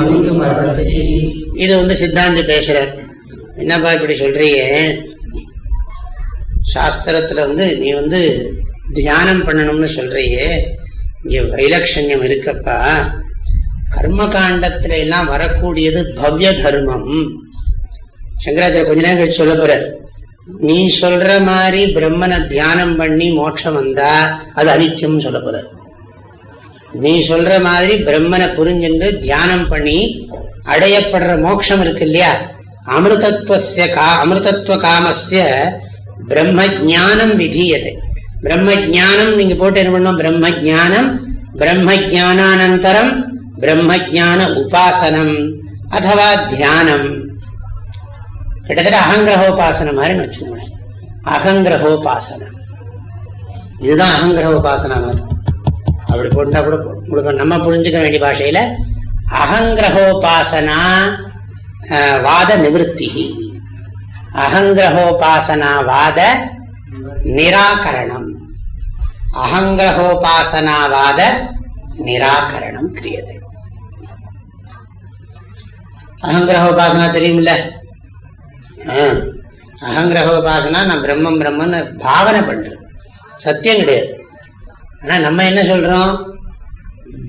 இது வந்து சித்தாந்தி பேசுறார். என்னப்பா இப்படி சொல்றியே சாஸ்திரத்துல வந்து நீ வந்து தியானம் பண்ணணும்னு சொல்றியே இங்க வைலட்சண்யம் இருக்கப்பா. கர்ம காண்டத்துல எல்லாம் வரக்கூடியது பவ்ய தர்மம். சங்கராச்சாரிய கொஞ்ச நேரம் கழிச்சு சொல்ல போறார். நீ சொல்ற மாதிரி பிரம்மனை தியானம் பண்ணி மோட்சம் வந்தா அது அனித்தியம்னு சொல்ல போறார். நீ சொல்ற மாதிரி பிரம்மனை புரிஞ்சுட்டு தியானம் பண்ணி அடையப்படுற மோட்சம் இருக்கு இல்லையா? அமிர்தத்துவசிய கா அமிர்தத்துவ காமஸ்ய பிரம்ம ஜானம் விதீயது. பிரம்ம ஜானம் நீங்க போட்டு என்ன பண்ணோம் பிரம்ம ஜானம் பிரம்ம ஜானானந்தரம் பிரம்ம ஜான உபாசனம் அதுவா தியானம். கிட்டத்தட்ட அகங்கிரகோபாசனம் மாதிரின்னு வச்சுக்கோங்க அகங்கிரகோபாசனம். இதுதான் அகங்கிரகோபாசனா மாதிரி அப்படி போட்டா கூட உங்களுக்கு நம்ம புரிஞ்சுக்க வேண்டிய பாஷையில அகங்கிரகோபாசனா வாத நிவத்தி அகங்கிரகோபாசனா வாத நிராகரணம். அகங்கிரகோபாசனாவாத நிராகரணம் கிரியது. அகங்கிரகோபாசனா தெரியுமில்ல? ஆ. அகங்கிரகோபாசனா நான் பிரம்மம் பிரம்மன்னு பாவனை பண்றது. சத்தியம் கிடையாது. ஆனா நம்ம என்ன சொல்றோம்?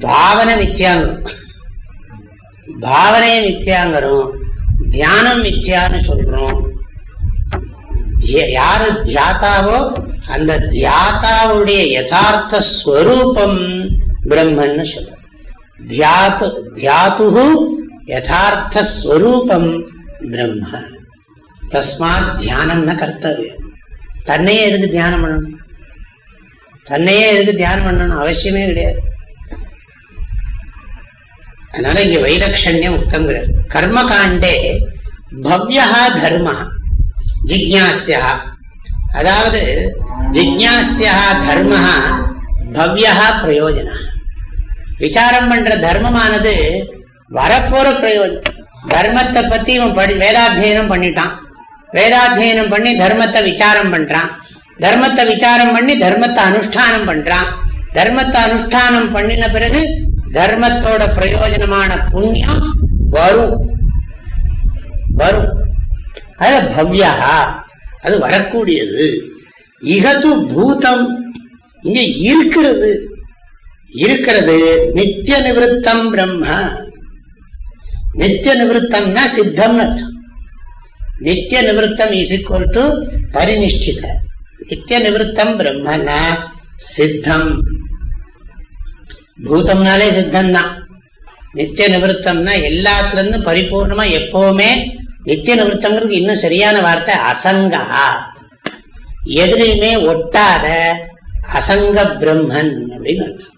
பாவனை மித்தியாங்கிறோம் பாவனையே மித்தியாங்கிறோம் தியானம் மித்தியான்னு சொல்றோம். யாரு தியாத்தாவோ அந்த தியாத்தாவுடைய யதார்த்த ஸ்வரூபம் பிரம்மன்னு சொல்றோம். தியாத்து தியாத்து யதார்த்த ஸ்வரூபம் பிரம்ம. தஸ்மாத் தியானம் கர்த்தவியம். தன்னையே எதுக்கு தியானம் பண்ணணும்? தன்னையே எதுக்கு தியானம் பண்ணணும்? அவசியமே கிடையாது. அதனால இங்க வைலட்சண்யம் உத்தங்கிறார் கர்மகாண்டே பவ்யா தர்ம ஜிக்யாசியா அதாவது ஜிக்யாசியா தர்ம பவ்யா பிரயோஜன விசாரம் பண்ற தர்மமானது வரப்போற பிரயோஜனம் தர்மத்தை பத்தி இவன் படி வேதாத்தியனம் பண்ணிட்டான். வேதாத்தியனம் பண்ணி தர்மத்தை விசாரம் பண்றான். தர்மத்தை விசாரம் பண்ணி தர்மத்தை அனுஷ்டானம் பண்றான். தர்மத்தை அனுஷ்டானம் பண்ணின பிறகு தர்மத்தோட பிரயோஜனமான புண்ணியம் வரும். வரும். அது பவ்யா அது வரக்கூடியது. இகது பூதம் இங்க இருக்கிறது. இருக்கிறது நித்திய நிவத்தம் பிரம்ம. நித்திய நிவத்தம்னா சித்தம் அர்த்தம். நித்திய நிவத்தம் இஸ் டு பரிநிஷ்டித. நித்திய நிவத்தம் பிரம்மன்னா சித்தம். பூதம்னாலே சித்தம் தான் நித்திய நிவர்த்தம்னா எல்லாத்துலேருந்து பரிபூர்ணமா எப்பவுமே நித்திய நிவர்த்தங்கிறதுக்கு இன்னும் சரியான வார்த்தை அசங்கா. எதுலையுமே ஒட்டாத அசங்க பிரம்மன் அப்படின்னு அர்த்தம்.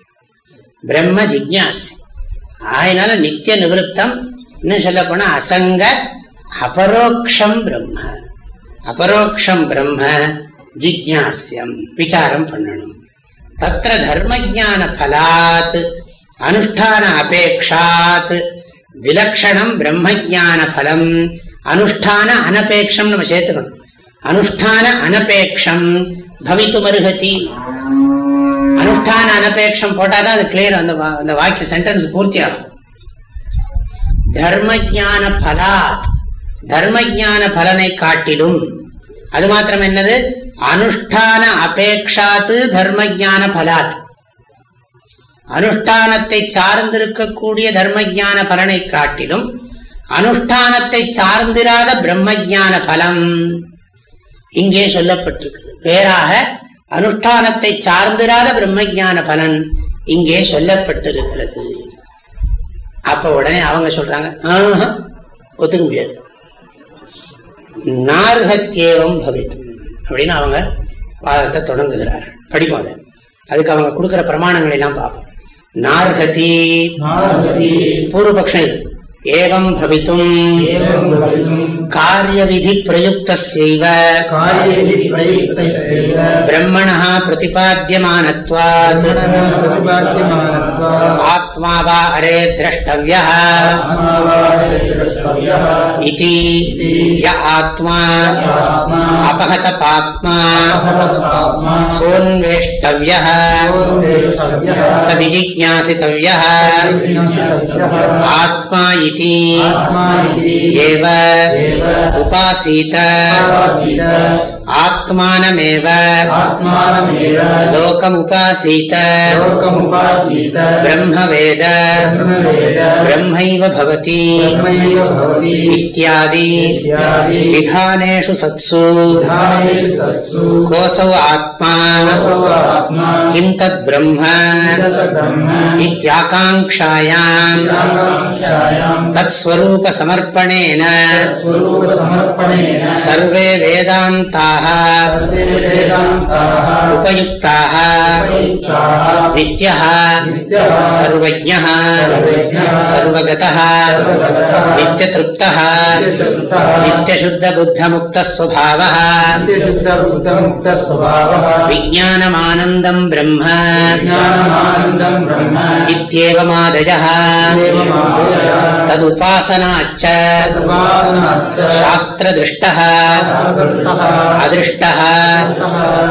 பிரம்ம ஜிக்யாஸ் அதனால நித்திய நிவர்த்தம் இன்னும் சொல்ல போனா அசங்க அபரோக்ஷம் பிரம்ம. அபரோக்ஷம் பிரம்ம ஜிக்யாசியம். விசாரம் பண்ணணும். தத்திர தர்மஜான பலாத் அனுஷ்டான அபேக்ஷாத் விலக்ஷணம் பிரம்மஜான பலம் அனுஷ்டான அனபேக்ஷம் நம்ம சேர்த்துக்கணும் அனுஷ்டான அனபேக்ஷம் பவித்துமருகதி அனுஷ்டான அனபேட்சம் போட்டாதான் அது கிளியர் அந்த அந்த வாக்கிய சென்டென்ஸ் பூர்த்தி ஆகும் தர்மஜான பலாத் தர்மஜான பலனை காட்டிலும் அது மாத்திரம் என்னது? அனுஷ்டான அபேக்ஷாத்து தர்மஜான பலாத். அனுஷ்டானத்தை சார்ந்திருக்கக்கூடிய தர்ம ஜான பலனை காட்டிலும் அனுஷ்டானத்தை சார்ந்திராத பிரம்ம ஜான பலம் இங்கே சொல்லப்பட்டிருக்குது. வேறாக அனுஷ்டானத்தை சார்ந்திராத பிரம்மஜான பலன் இங்கே சொல்லப்பட்டிருக்கிறது. அப்ப உடனே அவங்க சொல்றாங்க ஒத்துக்க முடியாது. நார்கத்தியேவம் பவித்து. அப்படின்னு அவங்க வாதத்தை தொடங்குகிறார்கள். படிப்போம் அதை. அதுக்கு அவங்க கொடுக்குற பிரமாணங்களை எல்லாம் பார்ப்போம். நார்கதி பூர்வபக்ஷம் இது. एवं भवितुं कार्य विधि प्रयुक्त ब्रह्मणः प्रतिपाद्यमानत्वात्। आत्मा वा अरे द्रष्टव्यः। इति य आत्मा। अपहतपाप्मा। सोऽन्वेष्टव्यः स आत्मा इति एव। उपासीत। आत्मानमेव। लोकमुपासीत। ब्रह्मवेद। ब्रह्मैव भवति। इत्यादि। विधानेषु सत्सु। कोऽसौ आत्मा। किं तद्ब्रह्म इत्याकाङ्क्षायाम् तत्स्वरूपसमर्पणेन सर्वे वेदान्ताः उपयुक्ताः नित्यः सर्वज्ञः सर्वगतः नित्यतृप्तः नित्यशुद्धबुद्धमुक्तस्वभावः विज्ञानमानन्दम् ब्रह्म इत्येवमादयः तदुपासनाच्च शास्त्रदृष्टः अदृष्टः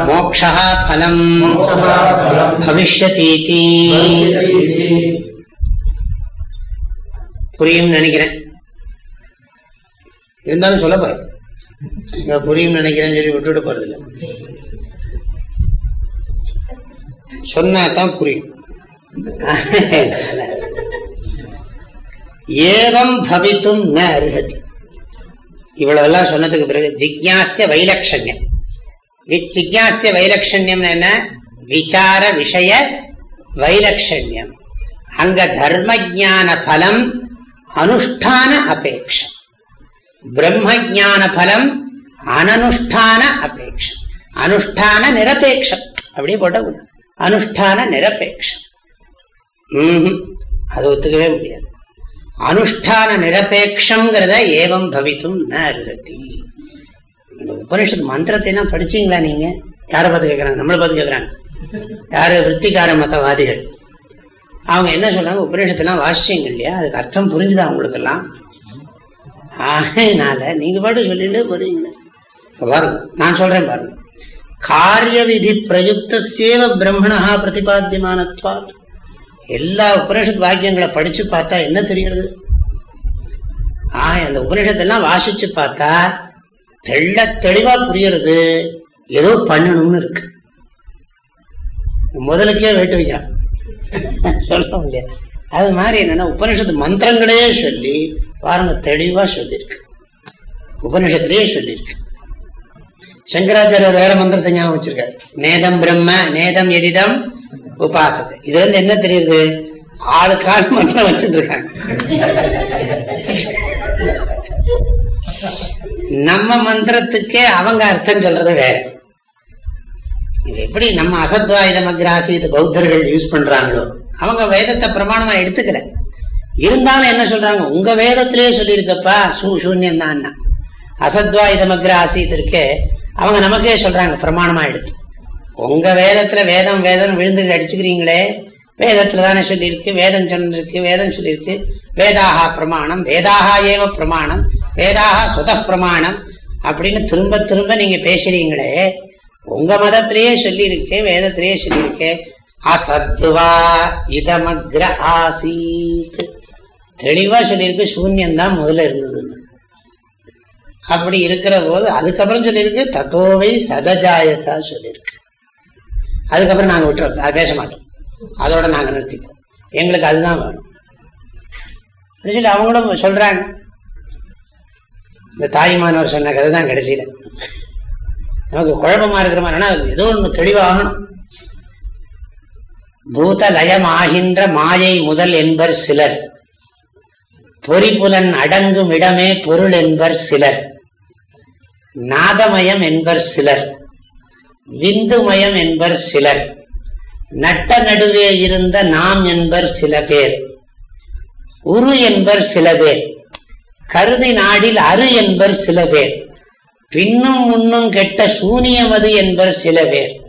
मोक्षः फलम् भविष्यतीति புரியும் நினைக்கிறேன் இருந்தாலும் சொல்ல போறேன் புரியும் நினைக்கிறேன்னு சொல்லி விட்டுட்டு போறதில்ல சொன்னா தான் புரியும். ஏவம் பவித்தும் ந அருகதி. இவ்வளவெல்லாம் சொன்னதுக்கு பிறகு ஜிக்யாசிய வைலட்சண்யம் ஜிக்யாசிய வைலட்சண்யம் என்ன? விசார விஷய வைலட்சண்யம் அங்க தர்ம ஜான பலம் அனுஷ்டான அபேட்சம் பிரம்ம ஜான பலம் அனனுஷ்டான அபேட்சம் அனுஷ்டான நிரபேட்சம் அப்படியே போட்ட அனுஷ்டான நிரபேட்சம் அது ஒத்துக்கவே முடியாது. அனுஷ்டான நிரபேட்சங்கிறத ஏவம் பவித்தும் ந அருகத்தி இந்த உபனிஷத்து மந்திரத்தை எல்லாம் படிச்சீங்களா நீங்க? யாரை பார்த்து கேட்கறாங்க நம்மளை பார்த்து கேட்கறாங்க யாரு? விற்பிகார மதவாதிகள். அவங்க என்ன சொல்றாங்க? உபநிஷத்தெல்லாம் வாசிச்சீங்க இல்லையா? அதுக்கு அர்த்தம் புரிஞ்சுதா அவங்களுக்கெல்லாம் ஆகையினால நீங்க பாட்டு சொல்லிட்டு போறீங்களே. பாருங்க. நான் சொல்றேன் பாருங்க. காரிய விதி பிரயுக்த சேவ பிரம்மணா பிரதிபாத்தியமானத்வாத். எல்லா உபனிஷத் வாக்கியங்களை படிச்சு பார்த்தா என்ன தெரிகிறது? ஆ அந்த உபனிஷத்தெல்லாம் வாசிச்சு பார்த்தா தெள்ள தெளிவா புரியறது ஏதோ பண்ணணும்னு இருக்கு. முதலுக்கே வேட்டு வைக்கிறான். சொல்ல முடியாது. அது மாதிரி என்னன்னா உபனிஷத்து மந்திரங்களையே சொல்லி பாருங்க தெளிவா சொல்லியிருக்கு. உபனிஷத்திலேயே சொல்லியிருக்கு. சங்கராச்சாரியர் வேற மந்திரத்தை ஞாபகம் வச்சிருக்காரு. நேதம் பிரம்ம நேதம் எதிதம் உபாசத்தை. இதுல இருந்து என்ன தெரியுது? ஆளுக்கு ஆள் மந்திரம் வச்சுட்டு இருக்காங்க நம்ம மந்திரத்துக்கே அவங்க அர்த்தம் சொல்றது வேற. இது எப்படி நம்ம அசத்வாயுத மக்ராசி பௌத்தர்கள் யூஸ் பண்றாங்களோ அவங்க வேதத்தை பிரமாணமா எடுத்துக்கல. இருந்தாலும் என்ன சொல்றாங்க? உங்க வேதத்திலேயே சொல்லியிருக்கப்பா சூ சூன்யம் தான் அசத்வாயுத மக்ராசி இருக்கே அவங்க நமக்கே சொல்றாங்க பிரமாணமா எடுத்து. உங்க வேதத்துல வேதம் வேதம் விழுந்து அடிச்சுக்கிறீங்களே வேதத்துல தானே சொல்லியிருக்கு வேதம் சொல்லிருக்கு வேதம் சொல்லியிருக்கு. வேதாகா பிரமாணம் வேதாகா ஏவ பிரமாணம் வேதாகா சுத பிரமாணம் அப்படின்னு திரும்ப திரும்ப நீங்க பேசுறீங்களே உங்க மதத்திலேயே சொல்லியிருக்கு வேதத்திலேயே சொல்லியிருக்கு. அசத்துவா இதமக்ர ஆசீத். தெளிவா சொல்லியிருக்கு சூன்யந்தான் முதல்ல இருந்ததுன்னு. அப்படி இருக்கிற போது அதுக்கப்புறம் சொல்லியிருக்கு தத்தோவை சதஜாயத்தா சொல்லியிருக்கு. அதுக்கப்புறம் நாங்கள் விட்டுறோம். அது பேச மாட்டோம். அதோட நாங்கள் நிறுத்திப்போம். எங்களுக்கு அதுதான் வேணும். சொல்லி அவங்களும் சொல்றாங்க. இந்த தாய்மானவர் சொன்ன கதை தான் கடைசியில். நமக்கு குழப்பமா இருக்கிற மாதிரி ஏதோ ஒன்று தெளிவாகணும். பூத லயமாகின்ற மாயை முதல் என்பர் சிலர். பொறிப்புலன் அடங்கும் இடமே பொருள் என்பர் சிலர். நாதமயம் என்பர் சிலர் விந்துமயம் என்பர் சிலர் நட்ட நடுவே இருந்த நாம் என்பர் சில பேர் உரு என்பர் சில பேர் கருதி நாடில் அரு என்பர் சில பேர் பின்னும் முன்னும் கெட்ட சூனியமது என்பர் சில பேர்.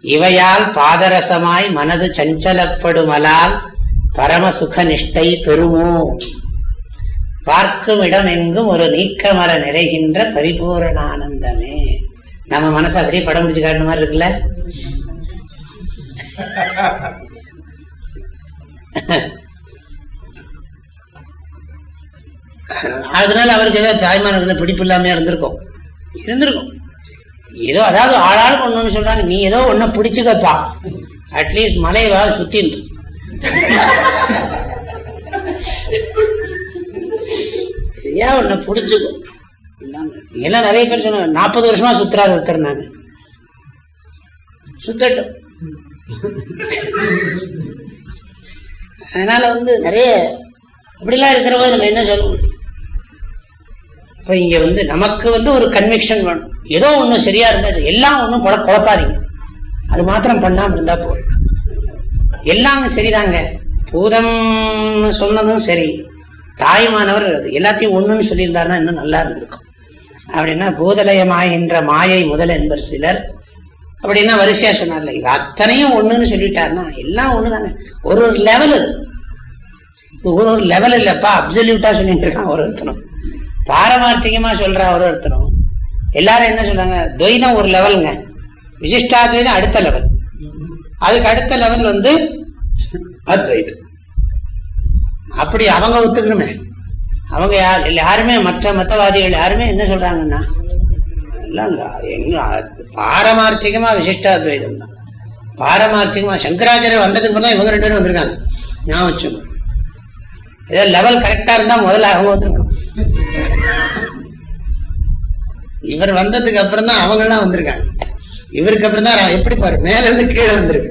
இவையால் பாதரசமாய் மனது சஞ்சலப்படுமலால் பரமசுக நிஷ்டை பெறுமோ? பார்க்கும் இடம் எங்கும் ஒரு நீக்கமர நிறைகின்ற பரிபூரணானந்தமே. நம்ம மனசு அப்படியே படம் பிடிச்சு காட்டுற மாதிரி இருக்குல்ல? அதனால அவருக்கு ஏதோ தாய்மானத்துல பிடிப்பு இல்லாமையா இருந்திருக்கும். இருந்திருக்கும். ஏதோ அதாவது ஆளாளுக்கு ஒண்ணு சொல்றாங்க. நீ ஏதோ ஒன்றை பிடிச்சுக்கப்பா. அட்லீஸ்ட் மலையவா சுத்தின்னு. ஏன் ஒன்று பிடிச்சுக்கோ எல்லாம் நிறைய பேர் சொன்னாங்க நாற்பது வருஷமா சுத்துறாரு ஒருத்தர் நாங்க சுத்தட்டும். அதனால வந்து நிறைய இப்படிலாம் இருக்கிற போது நம்ம என்ன சொல்ல முடியும்? இப்போ இங்க வந்து நமக்கு வந்து ஒரு கன்விக்ஷன் வேணும். ஏதோ ஒன்றும் சரியா இருந்தா எல்லாம் ஒன்றும் குழ குழப்பாதீங்க. அது மாத்திரம் பண்ணாம இருந்தா போதும். எல்லாம் சரிதாங்க. பூதம் சொன்னதும் சரி. தாய்மானவர் அது. எல்லாத்தையும் ஒண்ணுன்னு சொல்லியிருந்தாருன்னா இன்னும் நல்லா இருந்திருக்கும். அப்படின்னா பூதலயமாகின்ற மாயை முதல் என்பர் சிலர். அப்படின்னா வரிசையா சொன்னார்ல இது அத்தனையும் ஒண்ணுன்னு சொல்லிட்டாருன்னா எல்லாம் ஒண்ணுதாங்க ஒரு ஒரு லெவல் அது. இது ஒரு ஒரு லெவல் இல்லப்பா அப்சல்யூட்டா சொல்லிட்டு இருக்கான் ஒரு ஒருத்தனும். பாரமார்த்திகமா சொல்றா ஒரு ஒருத்தனும். எல்லாரும் என்ன சொல்றாங்க? துவைதம் ஒரு லெவலுங்க விசிஷ்டாத்வைதம் அடுத்த லெவல் அதுக்கு அடுத்த லெவல் வந்து அத்வைதம். அப்படி அவங்க ஒத்துக்கணுமே. அவங்க யார் யாருமே மற்ற மத்தவாதிகள் யாருமே என்ன சொல்றாங்கன்னா எல்லாம் எங்க பாரமார்த்திகமா விசிஷ்டாத்வைதம் தான். பாரமார்த்திகமா சங்கராச்சாரியர் வந்ததுக்கு அப்புறம் தான் இவங்க ரெண்டு பேரும் வந்திருக்காங்க. ஞாபகம் வச்சுக்கோங்க ஏதோ லெவல் கரெக்டா இருந்தா முதல்ல அவங்க வந்துருக்கணும். இவர் வந்ததுக்கு அப்புறம் தான் அவங்கெல்லாம் வந்திருக்காங்க. இவருக்கு அப்புறம் தான் ரா- எப்படி பாரு மேல இருந்து கீழே வந்திருக்கு.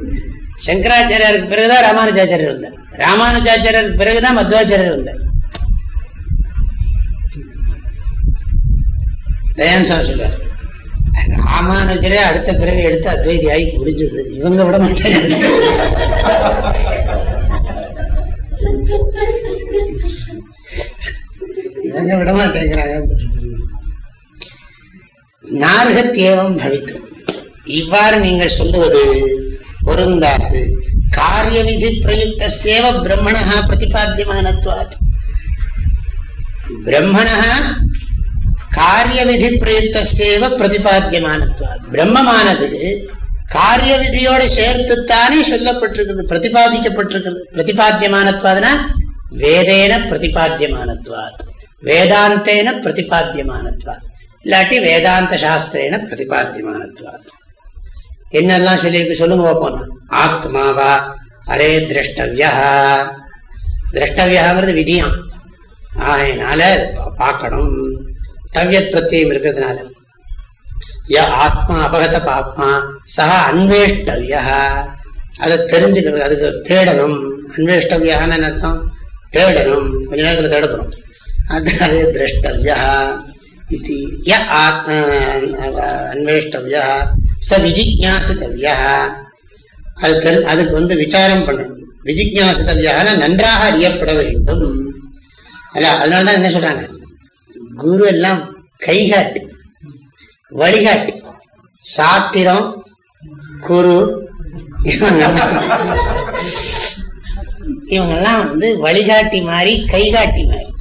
சங்கராச்சாரியாருக்கு பிறகுதான் ராமானுஜாச்சாரியர் வந்தார். ராமானுஜாச்சாரியர் பிறகுதான் மத்வாச்சாரியர் வந்தார். தயான் சார் சொல்றார் ராமானுஜரே அடுத்த பிறகு எடுத்து அத்வைதி ஆகி முடிஞ்சது. இவங்க விட மாட்டாங்க. இவங்க விட மாட்டேங்கிறாங்க. நார்கத்யேவம் பவித்தும் இவ்வாறு நீங்கள் சொல்லுவது பொருந்தாது. காரிய விதி பிரயுக்த சேவ பிரம்மணா பிரதிபாத்தியமானத்வாத். பிரம்மணா காரிய விதி பிரயுக்த சேவ பிரதிபாத்தியமானத்வாத். பிரம்மமானது காரிய விதியோட சேர்த்துத்தானே சொல்லப்பட்டிருக்கிறது பிரதிபாதிக்கப்பட்டிருக்கிறது. பிரதிபாத்தியமானத்வாதுனா வேதேன பிரதிபாத்தியமானத்வாத். வேதாந்தேன பிரதிபாத்தியமானத்வாத். இல்லாட்டி வேதாந்த சாஸ்திரேன பிரதிபாத்தியமானத்வாத். என்னெல்லாம் சொல்லியிருக்கு சொல்லுங்க பார்ப்போம். ஆத்மாவா? அரே திரஷ்டவியா. திரஷ்டவியாங்கிறது விதியம். ஆகையினால பார்க்கணும். தவ்யத் பிரத்தியம் இருக்கிறதுனால. ய ஆத்மா அபகத பாப்மா சா அன்வேஷ்டவியா. அதை தெரிஞ்சுக்கிறது அதுக்கு தேடணும். அன்வேஷ்டவியான்னு அர்த்தம்? தேடணும். கொஞ்ச நேரத்தில் தேட போகிறோம் அதனாலே திரஷ்டவியா. இது ய ஆத்மா அன்வேஷ்டவியா. ச விஜிஜாசித்தவ்யா அது தெரி அதுக்கு வந்து விசாரம் பண்ணணும். விஜிஜாசித்தவ்யான நன்றாக அறியப்பட வேண்டும். அல்ல அதனால தான் என்ன சொல்றாங்க? குரு எல்லாம் கைகாட்டு வழிகாட்டு சாத்திரம் குரு இவங்கெல்லாம் இவங்கெல்லாம் வந்து வழிகாட்டி மாதிரி கைகாட்டி மாதிரி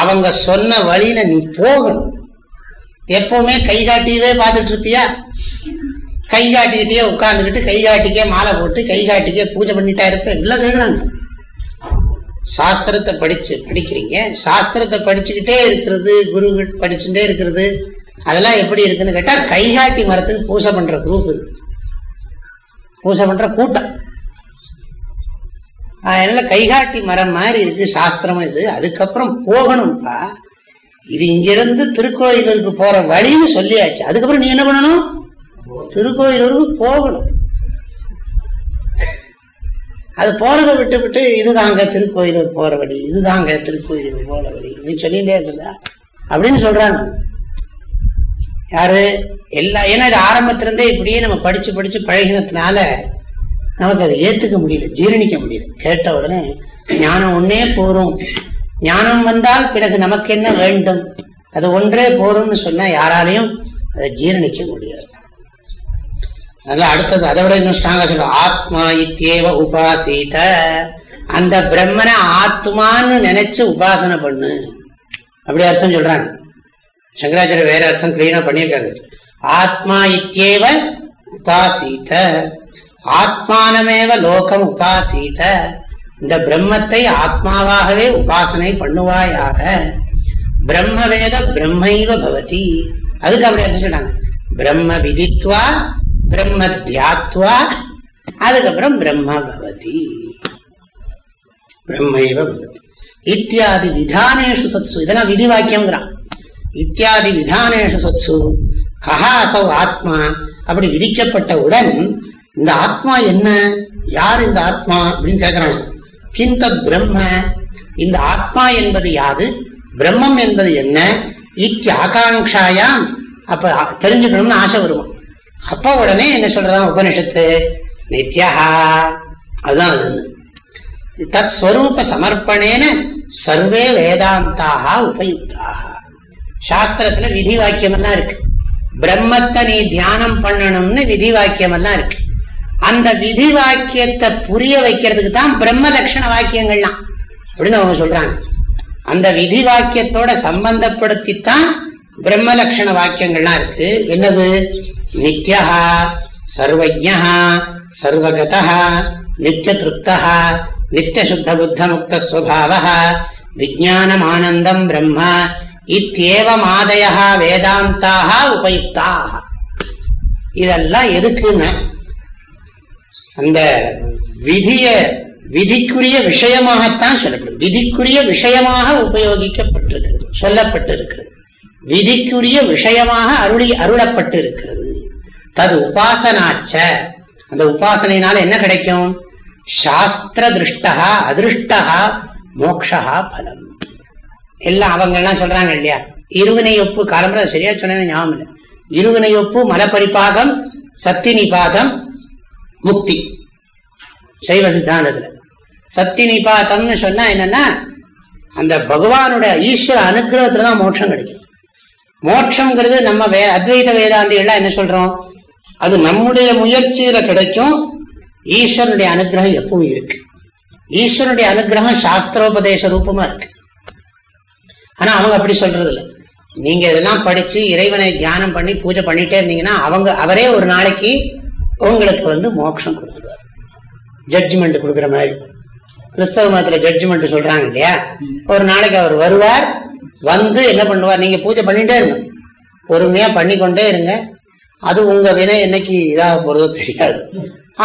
அவங்க சொன்ன வழியில நீ போகணும். எப்பவுமே கைகாட்டியவே பார்த்துட்டு இருப்பியா? கை காட்டிக்கிட்டே உட்காந்துக்கிட்டு கை காட்டிக்கே மாலை போட்டு கை காட்டிக்கே பூஜை பண்ணிட்டா இருப்பேன் எல்லாம் கேட்குறாங்க சாஸ்திரத்தை படிச்சு படிக்கிறீங்க. சாஸ்திரத்தை படிச்சுக்கிட்டே இருக்கிறது குரு படிச்சுட்டே இருக்கிறது. அதெல்லாம் எப்படி இருக்குன்னு கேட்டால் கைகாட்டி மரத்துக்கு பூஜை பண்ற குரூப் இது. பூஜை பண்ற கூட்டம். அதனால கைகாட்டி மரம் மாதிரி இருக்கு சாஸ்திரம் இது. அதுக்கப்புறம் போகணும்ப்பா. இது இங்கிருந்து திருக்கோயிலுக்கு போற வழின்னு சொல்லியாச்சு. அதுக்கப்புறம் நீ என்ன பண்ணணும்? திருக்கோயிலூருக்கு போகணும். அது போறதை விட்டு விட்டு இதுதாங்க திருக்கோயிலூர் போற வழி இதுதாங்க திருக்கோயிலூர் போற வழி அப்படின்னு சொல்லிட்டே இருக்குதா அப்படின்னு சொல்றாங்க. யாரு? எல்லா ஏன்னா இது ஆரம்பத்திலிருந்தே இப்படியே நம்ம படிச்சு படிச்சு பழகினதுனால நமக்கு அதை ஏத்துக்க முடியல ஜீரணிக்க முடியல. கேட்ட உடனே ஞானம் ஒன்னே போரும் ஞானம் வந்தால் பிறகு நமக்கு என்ன வேண்டும்? அது ஒன்றே போரும்னு சொன்னா யாராலையும் அதை ஜீரணிக்க முடியாது. அதெல்லாம் அடுத்தது அதை விட இன்னும் ஸ்ட்ராங்கா சொல்லுவோம் ஆத்மா இத்தியேவ உபாசித்த அந்த பிரம்மனை ஆத்மான்னு நினைச்சு உபாசனை பண்ணு. அப்படி அர்த்தம் சொல்றாங்க. சங்கராச்சாரிய வேற அர்த்தம் கிளீனா பண்ணியிருக்காரு. ஆத்மா இத்தியேவ உபாசித்த ஆத்மானமேவ லோகம் உபாசித்த இந்த பிரம்மத்தை ஆத்மாவாகவே உபாசனை பண்ணுவாயாக. பிரம்மவேத பிரம்மைவ பவதி. அதுக்கு அப்படி அர்த்தம் சொல்றாங்க. பிரம்ம விதித்வா பிரம்ம தியாத்வா அதுக்கப்புறம் பிரம்மா பவதி. பிரம்மைவ பவதி. இத்தியாதி விதானேஷு சத்சு. இதெல்லாம் விதி வாக்கியம்ங்கிறான் இத்தியாதி விதானேஷு சத்சு. கஹா ஆத்மா. அப்படி விதிக்கப்பட்டவுடன் இந்த ஆத்மா என்ன? யார் இந்த ஆத்மா? அப்படின்னு கேட்கிறான் கிந்தத் பிரம்ம? இந்த ஆத்மா என்பது யாது? பிரம்மம் என்பது என்ன? இத்தி ஆகாங்காயாம் அப்ப தெரிஞ்சுக்கணும்னு ஆசை வருவான் அப்ப உடனே என்ன சொல்றான்? உபனிஷத்து நித்யா அதுதான் அது. தத் ஸ்வரூப சமர்ப்பணேன சர்வே வேதாந்தாக உபயுக்தாக சாஸ்திரத்துல விதி வாக்கியம் எல்லாம் இருக்கு. பிரம்மத்தை நீ தியானம் பண்ணணும்னு விதி வாக்கியம் எல்லாம் இருக்கு. அந்த விதி வாக்கியத்தை புரிய வைக்கிறதுக்கு தான் பிரம்ம லட்சண வாக்கியங்கள்லாம். அப்படின்னு அவங்க சொல்றாங்க. அந்த விதி வாக்கியத்தோட சம்பந்தப்படுத்தித்தான் பிரம்ம லட்சண வாக்கியங்கள்லாம் இருக்கு. என்னது? நித்யா சர்வஜா சர்வகதா நித்திய திருப்தா நித்திய சுத்த புத்த முக்த ஸ்வபாவ விஜானம் ஆனந்தம் வேதாந்தாக உபயுக்தாக இதெல்லாம் எதுக்குன்னு அந்த விதிய விதிக்குரிய விஷயமாகத்தான் சொல்லப்படும் விதிக்குரிய விஷயமாக உபயோகிக்கப்பட்டிருக்கிறது சொல்லப்பட்டிருக்கிறது. விதிக்குரிய விஷயமாக அருளி அருளப்பட்டிருக்கிறது. தது உபாசனாச்ச. அந்த உபாசனையினால என்ன கிடைக்கும்? சாஸ்திர திருஷ்டா அதிருஷ்டா மோக்ஷா பலம். எல்லாம் அவங்கெல்லாம் சொல்றாங்க இல்லையா? இருவினை ஒப்பு காலம்புற சரியா சொன்னேன்னு ஞாபகம் இல்லை. இருவினை ஒப்பு மலப்பரிபாகம் சத்தி நிபாதம் முக்தி. சைவ சித்தாந்தத்தில். சத்தி நிபாதம்னு சொன்னா என்னன்னா அந்த பகவானுடைய ஈஸ்வர அனுகிரகத்துல தான் மோட்சம் கிடைக்கும். மோட்சம்ங்கிறது நம்ம வே அத்வைத வேதாந்திகள்லாம் என்ன சொல்றோம்? அது நம்முடைய முயற்சியில கிடைக்கும். ஈஸ்வரனுடைய அனுகிரகம் எப்பவும் இருக்கு. ஈஸ்வரனுடைய அனுகிரகம் சாஸ்திரோபதேச ரூபமா இருக்கு. ஆனா அவங்க அப்படி சொல்றது இல்லை நீங்க இதெல்லாம் படிச்சு இறைவனை தியானம் பண்ணி பூஜை பண்ணிட்டே இருந்தீங்கன்னா அவங்க அவரே ஒரு நாளைக்கு உங்களுக்கு வந்து மோட்சம் கொடுத்துடுவார் ஜட்ஜ்மெண்ட் கொடுக்குற மாதிரி. கிறிஸ்தவ மதத்துல ஜட்ஜ்மெண்ட் சொல்றாங்க இல்லையா? ஒரு நாளைக்கு அவர் வருவார் வந்து என்ன பண்ணுவார்? நீங்க பூஜை பண்ணிட்டே இருங்க. பொறுமையா பண்ணிக்கொண்டே இருங்க. அது உங்க வினை என்னைக்கு இதாக போறதோ தெரியாது.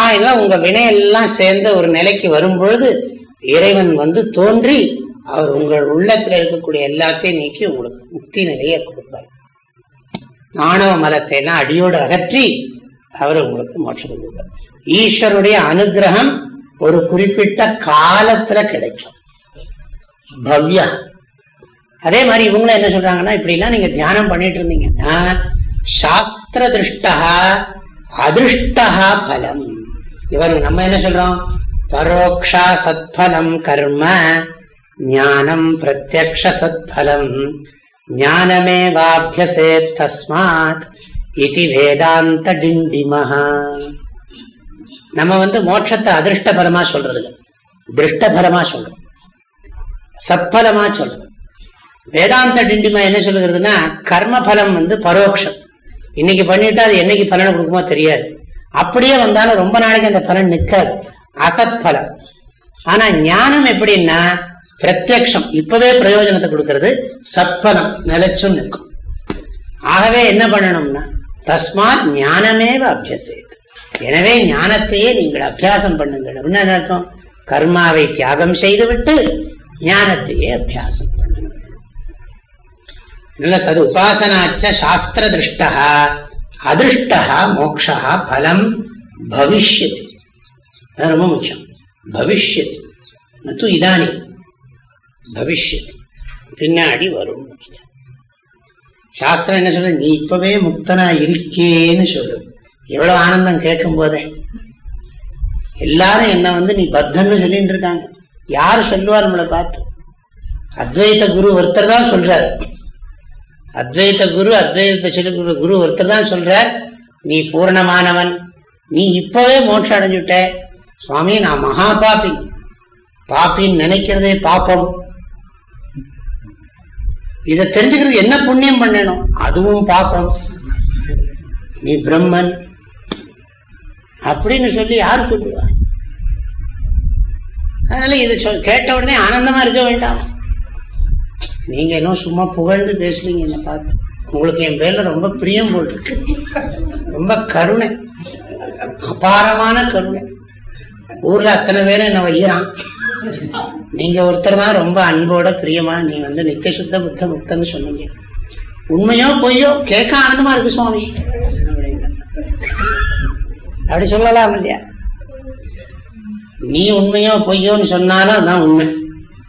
ஆயினா உங்க வினையெல்லாம் சேர்ந்த சேர்ந்து ஒரு நிலைக்கு வரும்பொழுது இறைவன் வந்து தோன்றி அவர் உங்கள் உள்ளத்தில் இருக்கக்கூடிய எல்லாத்தையும் நீக்கி உங்களுக்கு முக்தி நிலையை கொடுப்பார். ஆணவ மலத்தை எல்லாம் அடியோடு அகற்றி அவர் உங்களுக்கு மோட்சத்தை கொடுப்பார். ஈஸ்வருடைய அனுகிரகம் ஒரு குறிப்பிட்ட காலத்துல கிடைக்கும். பவ்யா. அதே மாதிரி இவங்களும் என்ன சொல்றாங்கன்னா இப்படிலாம் நீங்க தியானம் பண்ணிட்டு இருந்தீங்கன்னா சாஸ்திரதிருஷ்டா அதிருஷ்டா பலம். இவங்க நம்ம என்ன சொல்றோம்? பரோக்ஷா சத்பலம் கர்ம ஞானம் பிரத்யக்ஷ சத்பலம். ஞானமே வாபியசே தஸ்மாத் இது வேதாந்த டிண்டிமஹா. நம்ம வந்து மோட்சத்தை அதிருஷ்ட பலமா சொல்றது இல்லை திருஷ்ட பலமா சொல்றோம். சத்பலமா சொல்றோம். வேதாந்த டிண்டிமா என்ன சொல்லுகிறதுனா கர்ம பலம் வந்து பரோட்சம் இன்னைக்கு பண்ணிட்டா அது என்னைக்கு பலனை கொடுக்குமோ தெரியாது. அப்படியே வந்தாலும் ரொம்ப நாளைக்கு அந்த பலன் நிற்காது அசத்பலம் ஆனா ஞானம் எப்படின்னா பிரத்யக்ஷம். இப்பவே பிரயோஜனத்தை கொடுக்கறது சத்பலம் நிலைச்சும் நிற்கும். ஆகவே என்ன பண்ணணும்னா தஸ்மாத் ஞானமேவ அபியசித்து எனவே ஞானத்தையே நீங்கள் அபியாசம் பண்ணுங்கள். அப்படின்னு என்ன அர்த்தம்? கர்மாவை தியாகம் செய்துவிட்டு ஞானத்தையே அபியாசம் பண்ணுங்கள். தது உபாசனாச்ச சாஸ்திர திருஷ்டா அதிருஷ்டா மோக்ஷா பலம் பவிஷ்யத்து அது ரொம்ப முக்கியம். பவிஷ்யதி. நத்து இதானி. பவிஷ்யதி. பின்னாடி வரும். சாஸ்திரம் என்ன சொல்றது நீ இப்பவே முக்தனா இருக்கேன்னு சொல்லுது. எவ்வளவு ஆனந்தம் கேட்கும் போதே எல்லாரும் என்ன வந்து நீ பத்தன்னு சொல்லிட்டு இருக்காங்க. யாரு சொல்லுவா நம்மளை பார்த்து? அத்வைத குரு ஒருத்தர் தான் சொல்றாரு. அத்வைத குரு அத்வைத சொல்லி குரு குரு ஒருத்தர் தான் சொல்றார் நீ பூர்ணமானவன். நீ இப்பவே மோட்சம் அடைஞ்சுட்ட சுவாமி நான் மகா பாப்பி பாப்பின்னு நினைக்கிறதே பாப்பம் இதை தெரிஞ்சுக்கிறது என்ன புண்ணியம் பண்ணணும்? அதுவும் பாப்பம் நீ பிரம்மன். அப்படின்னு சொல்லி யார் சொல்லுவா? அதனால இது கேட்ட உடனே ஆனந்தமா இருக்க வேண்டாம். நீங்க இன்னும் சும்மா புகழ்ந்து பேசுறீங்க என்ன பார்த்து. உங்களுக்கு என் பேர்ல ரொம்ப பிரியம் போட்டிருக்கு. ரொம்ப கருணை. அபாரமான கருணை. ஊர்ல அத்தனை பேரும் என்ன வையிறான். நீங்க ஒருத்தர் தான் ரொம்ப அன்போட பிரியமா நீ வந்து நித்திய சுத்த புத்த முக்தன்னு சொன்னீங்க. உண்மையோ பொய்யோ கேட்க ஆனந்தமா இருக்கு சுவாமி. அப்படிங்க அப்படி சொல்லலாம் இல்லையா? நீ உண்மையோ பொய்யோன்னு சொன்னாலும் அதான் உண்மை.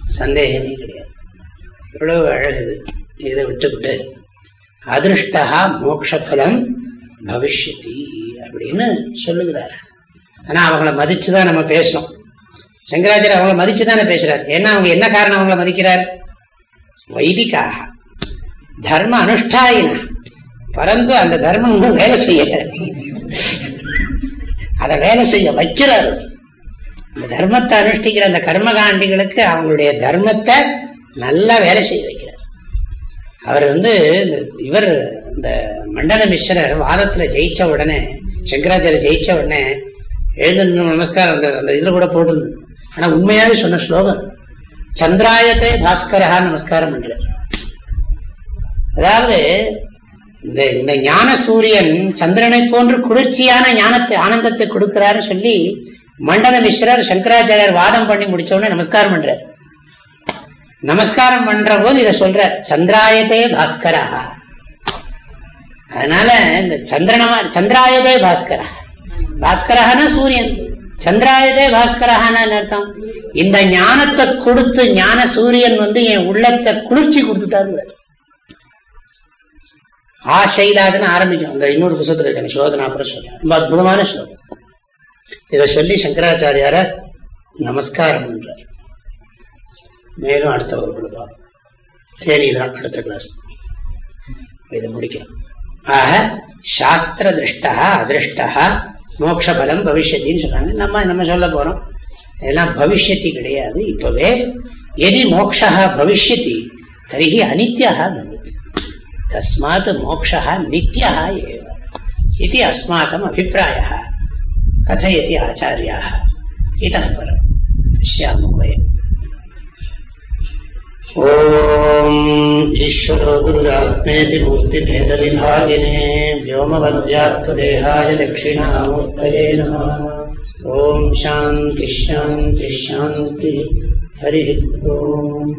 சந்தேகமே எவ்வளவு அழகுது இதை விட்டுவிட்டு அதிருஷ்டா மோட்சபலம் பவிஷ்யதி அப்படின்னு சொல்லுகிறார். ஆனால் அவங்கள மதித்து தான் நம்ம பேசணும். சங்கராச்சாரியர் அவங்கள மதித்து தானே பேசுகிறார் ஏன்னா அவங்க என்ன காரணம் அவங்கள மதிக்கிறார்? வைதிகாக. தர்ம அனுஷ்டாயின. பரந்து அந்த தர்மம் இன்னும் வேலை செய்யல அதை வேலை செய்ய வைக்கிறார். இந்த தர்மத்தை அனுஷ்டிக்கிற அந்த கர்மகாண்டிகளுக்கு அவங்களுடைய தர்மத்தை நல்லா வேலை செய்ய வைக்கிறார். அவர் வந்து இந்த இவர் இந்த மண்டல மிஸ்ரர் வாதத்தில் ஜெயிச்ச உடனே சங்கராச்சாரிய ஜெயிச்ச உடனே எழுந்து நமஸ்காரம் அந்த அந்த இதில் கூட போட்டிருந்தது. ஆனால் உண்மையாகவே சொன்ன ஸ்லோகம் அது. சந்திராயத்தை பாஸ்கரஹா நமஸ்காரம் பண்றார் அதாவது இந்த இந்த ஞான சூரியன் சந்திரனை போன்று குளிர்ச்சியான ஞானத்தை ஆனந்தத்தை கொடுக்கிறாரு சொல்லி மண்டல மிஸ்ரர் சங்கராச்சாரியார் வாதம் பண்ணி முடிச்ச உடனே நமஸ்காரம் பண்றாரு. நமஸ்காரம் பண்ற போது இதை சொல்ற சந்திராயதே பாஸ்கரா. அதனால இந்த சந்திரனமா சந்திராயதே பாஸ்கரா. பாஸ்கரஹானா சூரியன். சந்திராயதே பாஸ்கரஹானா அர்த்தம்? இந்த ஞானத்தை கொடுத்து ஞான சூரியன் வந்து என் உள்ளத்தை குளிர்ச்சி கொடுத்துட்டாரு ஆசையிலாதுன்னு ஆரம்பிக்கும். அந்த இன்னொரு புத்தகத்தில் இருக்கு. சோதனா அப்புறம் சொல்றேன். ரொம்ப அற்புதமான ஸ்லோகம். இதை சொல்லி சங்கராச்சாரியார நமஸ்காரம் பண்றார். மேலும் அடுத்த வகுப்பில் பார்ப்போம். தேனியில் தான் அடுத்த கிளாஸ் இதை முடிக்கிறோம். ஆக சாஸ்திர திருஷ்டா அதிருஷ்டா மோட்சபலம் பவிஷ்யத்தின்னு சொல்கிறாங்க நம்ம நம்ம சொல்ல போகிறோம் இதெல்லாம் பவிஷ்யத்தி கிடையாது. இப்போவே எதி மோக்ஷா பவிஷ்யதி தரிகி அனித்யா பவத். தஸ்மாத் மோக்ஷா நித்யா ஏவ. இது அஸ்மாக்கம் அபிப்பிராய கதையதி ஆச்சாரியாக இத்தப்பரம் பசியாமோ வயம் ॐ ईश्वरो गुरुरात्मेति मूर्तिभेदविभागिने व्योमवद्व्याप्तदेहाय दक्षिणामूर्तये नमः। ॐ शान्तिः शान्तिः शान्तिः। हरिः ॐ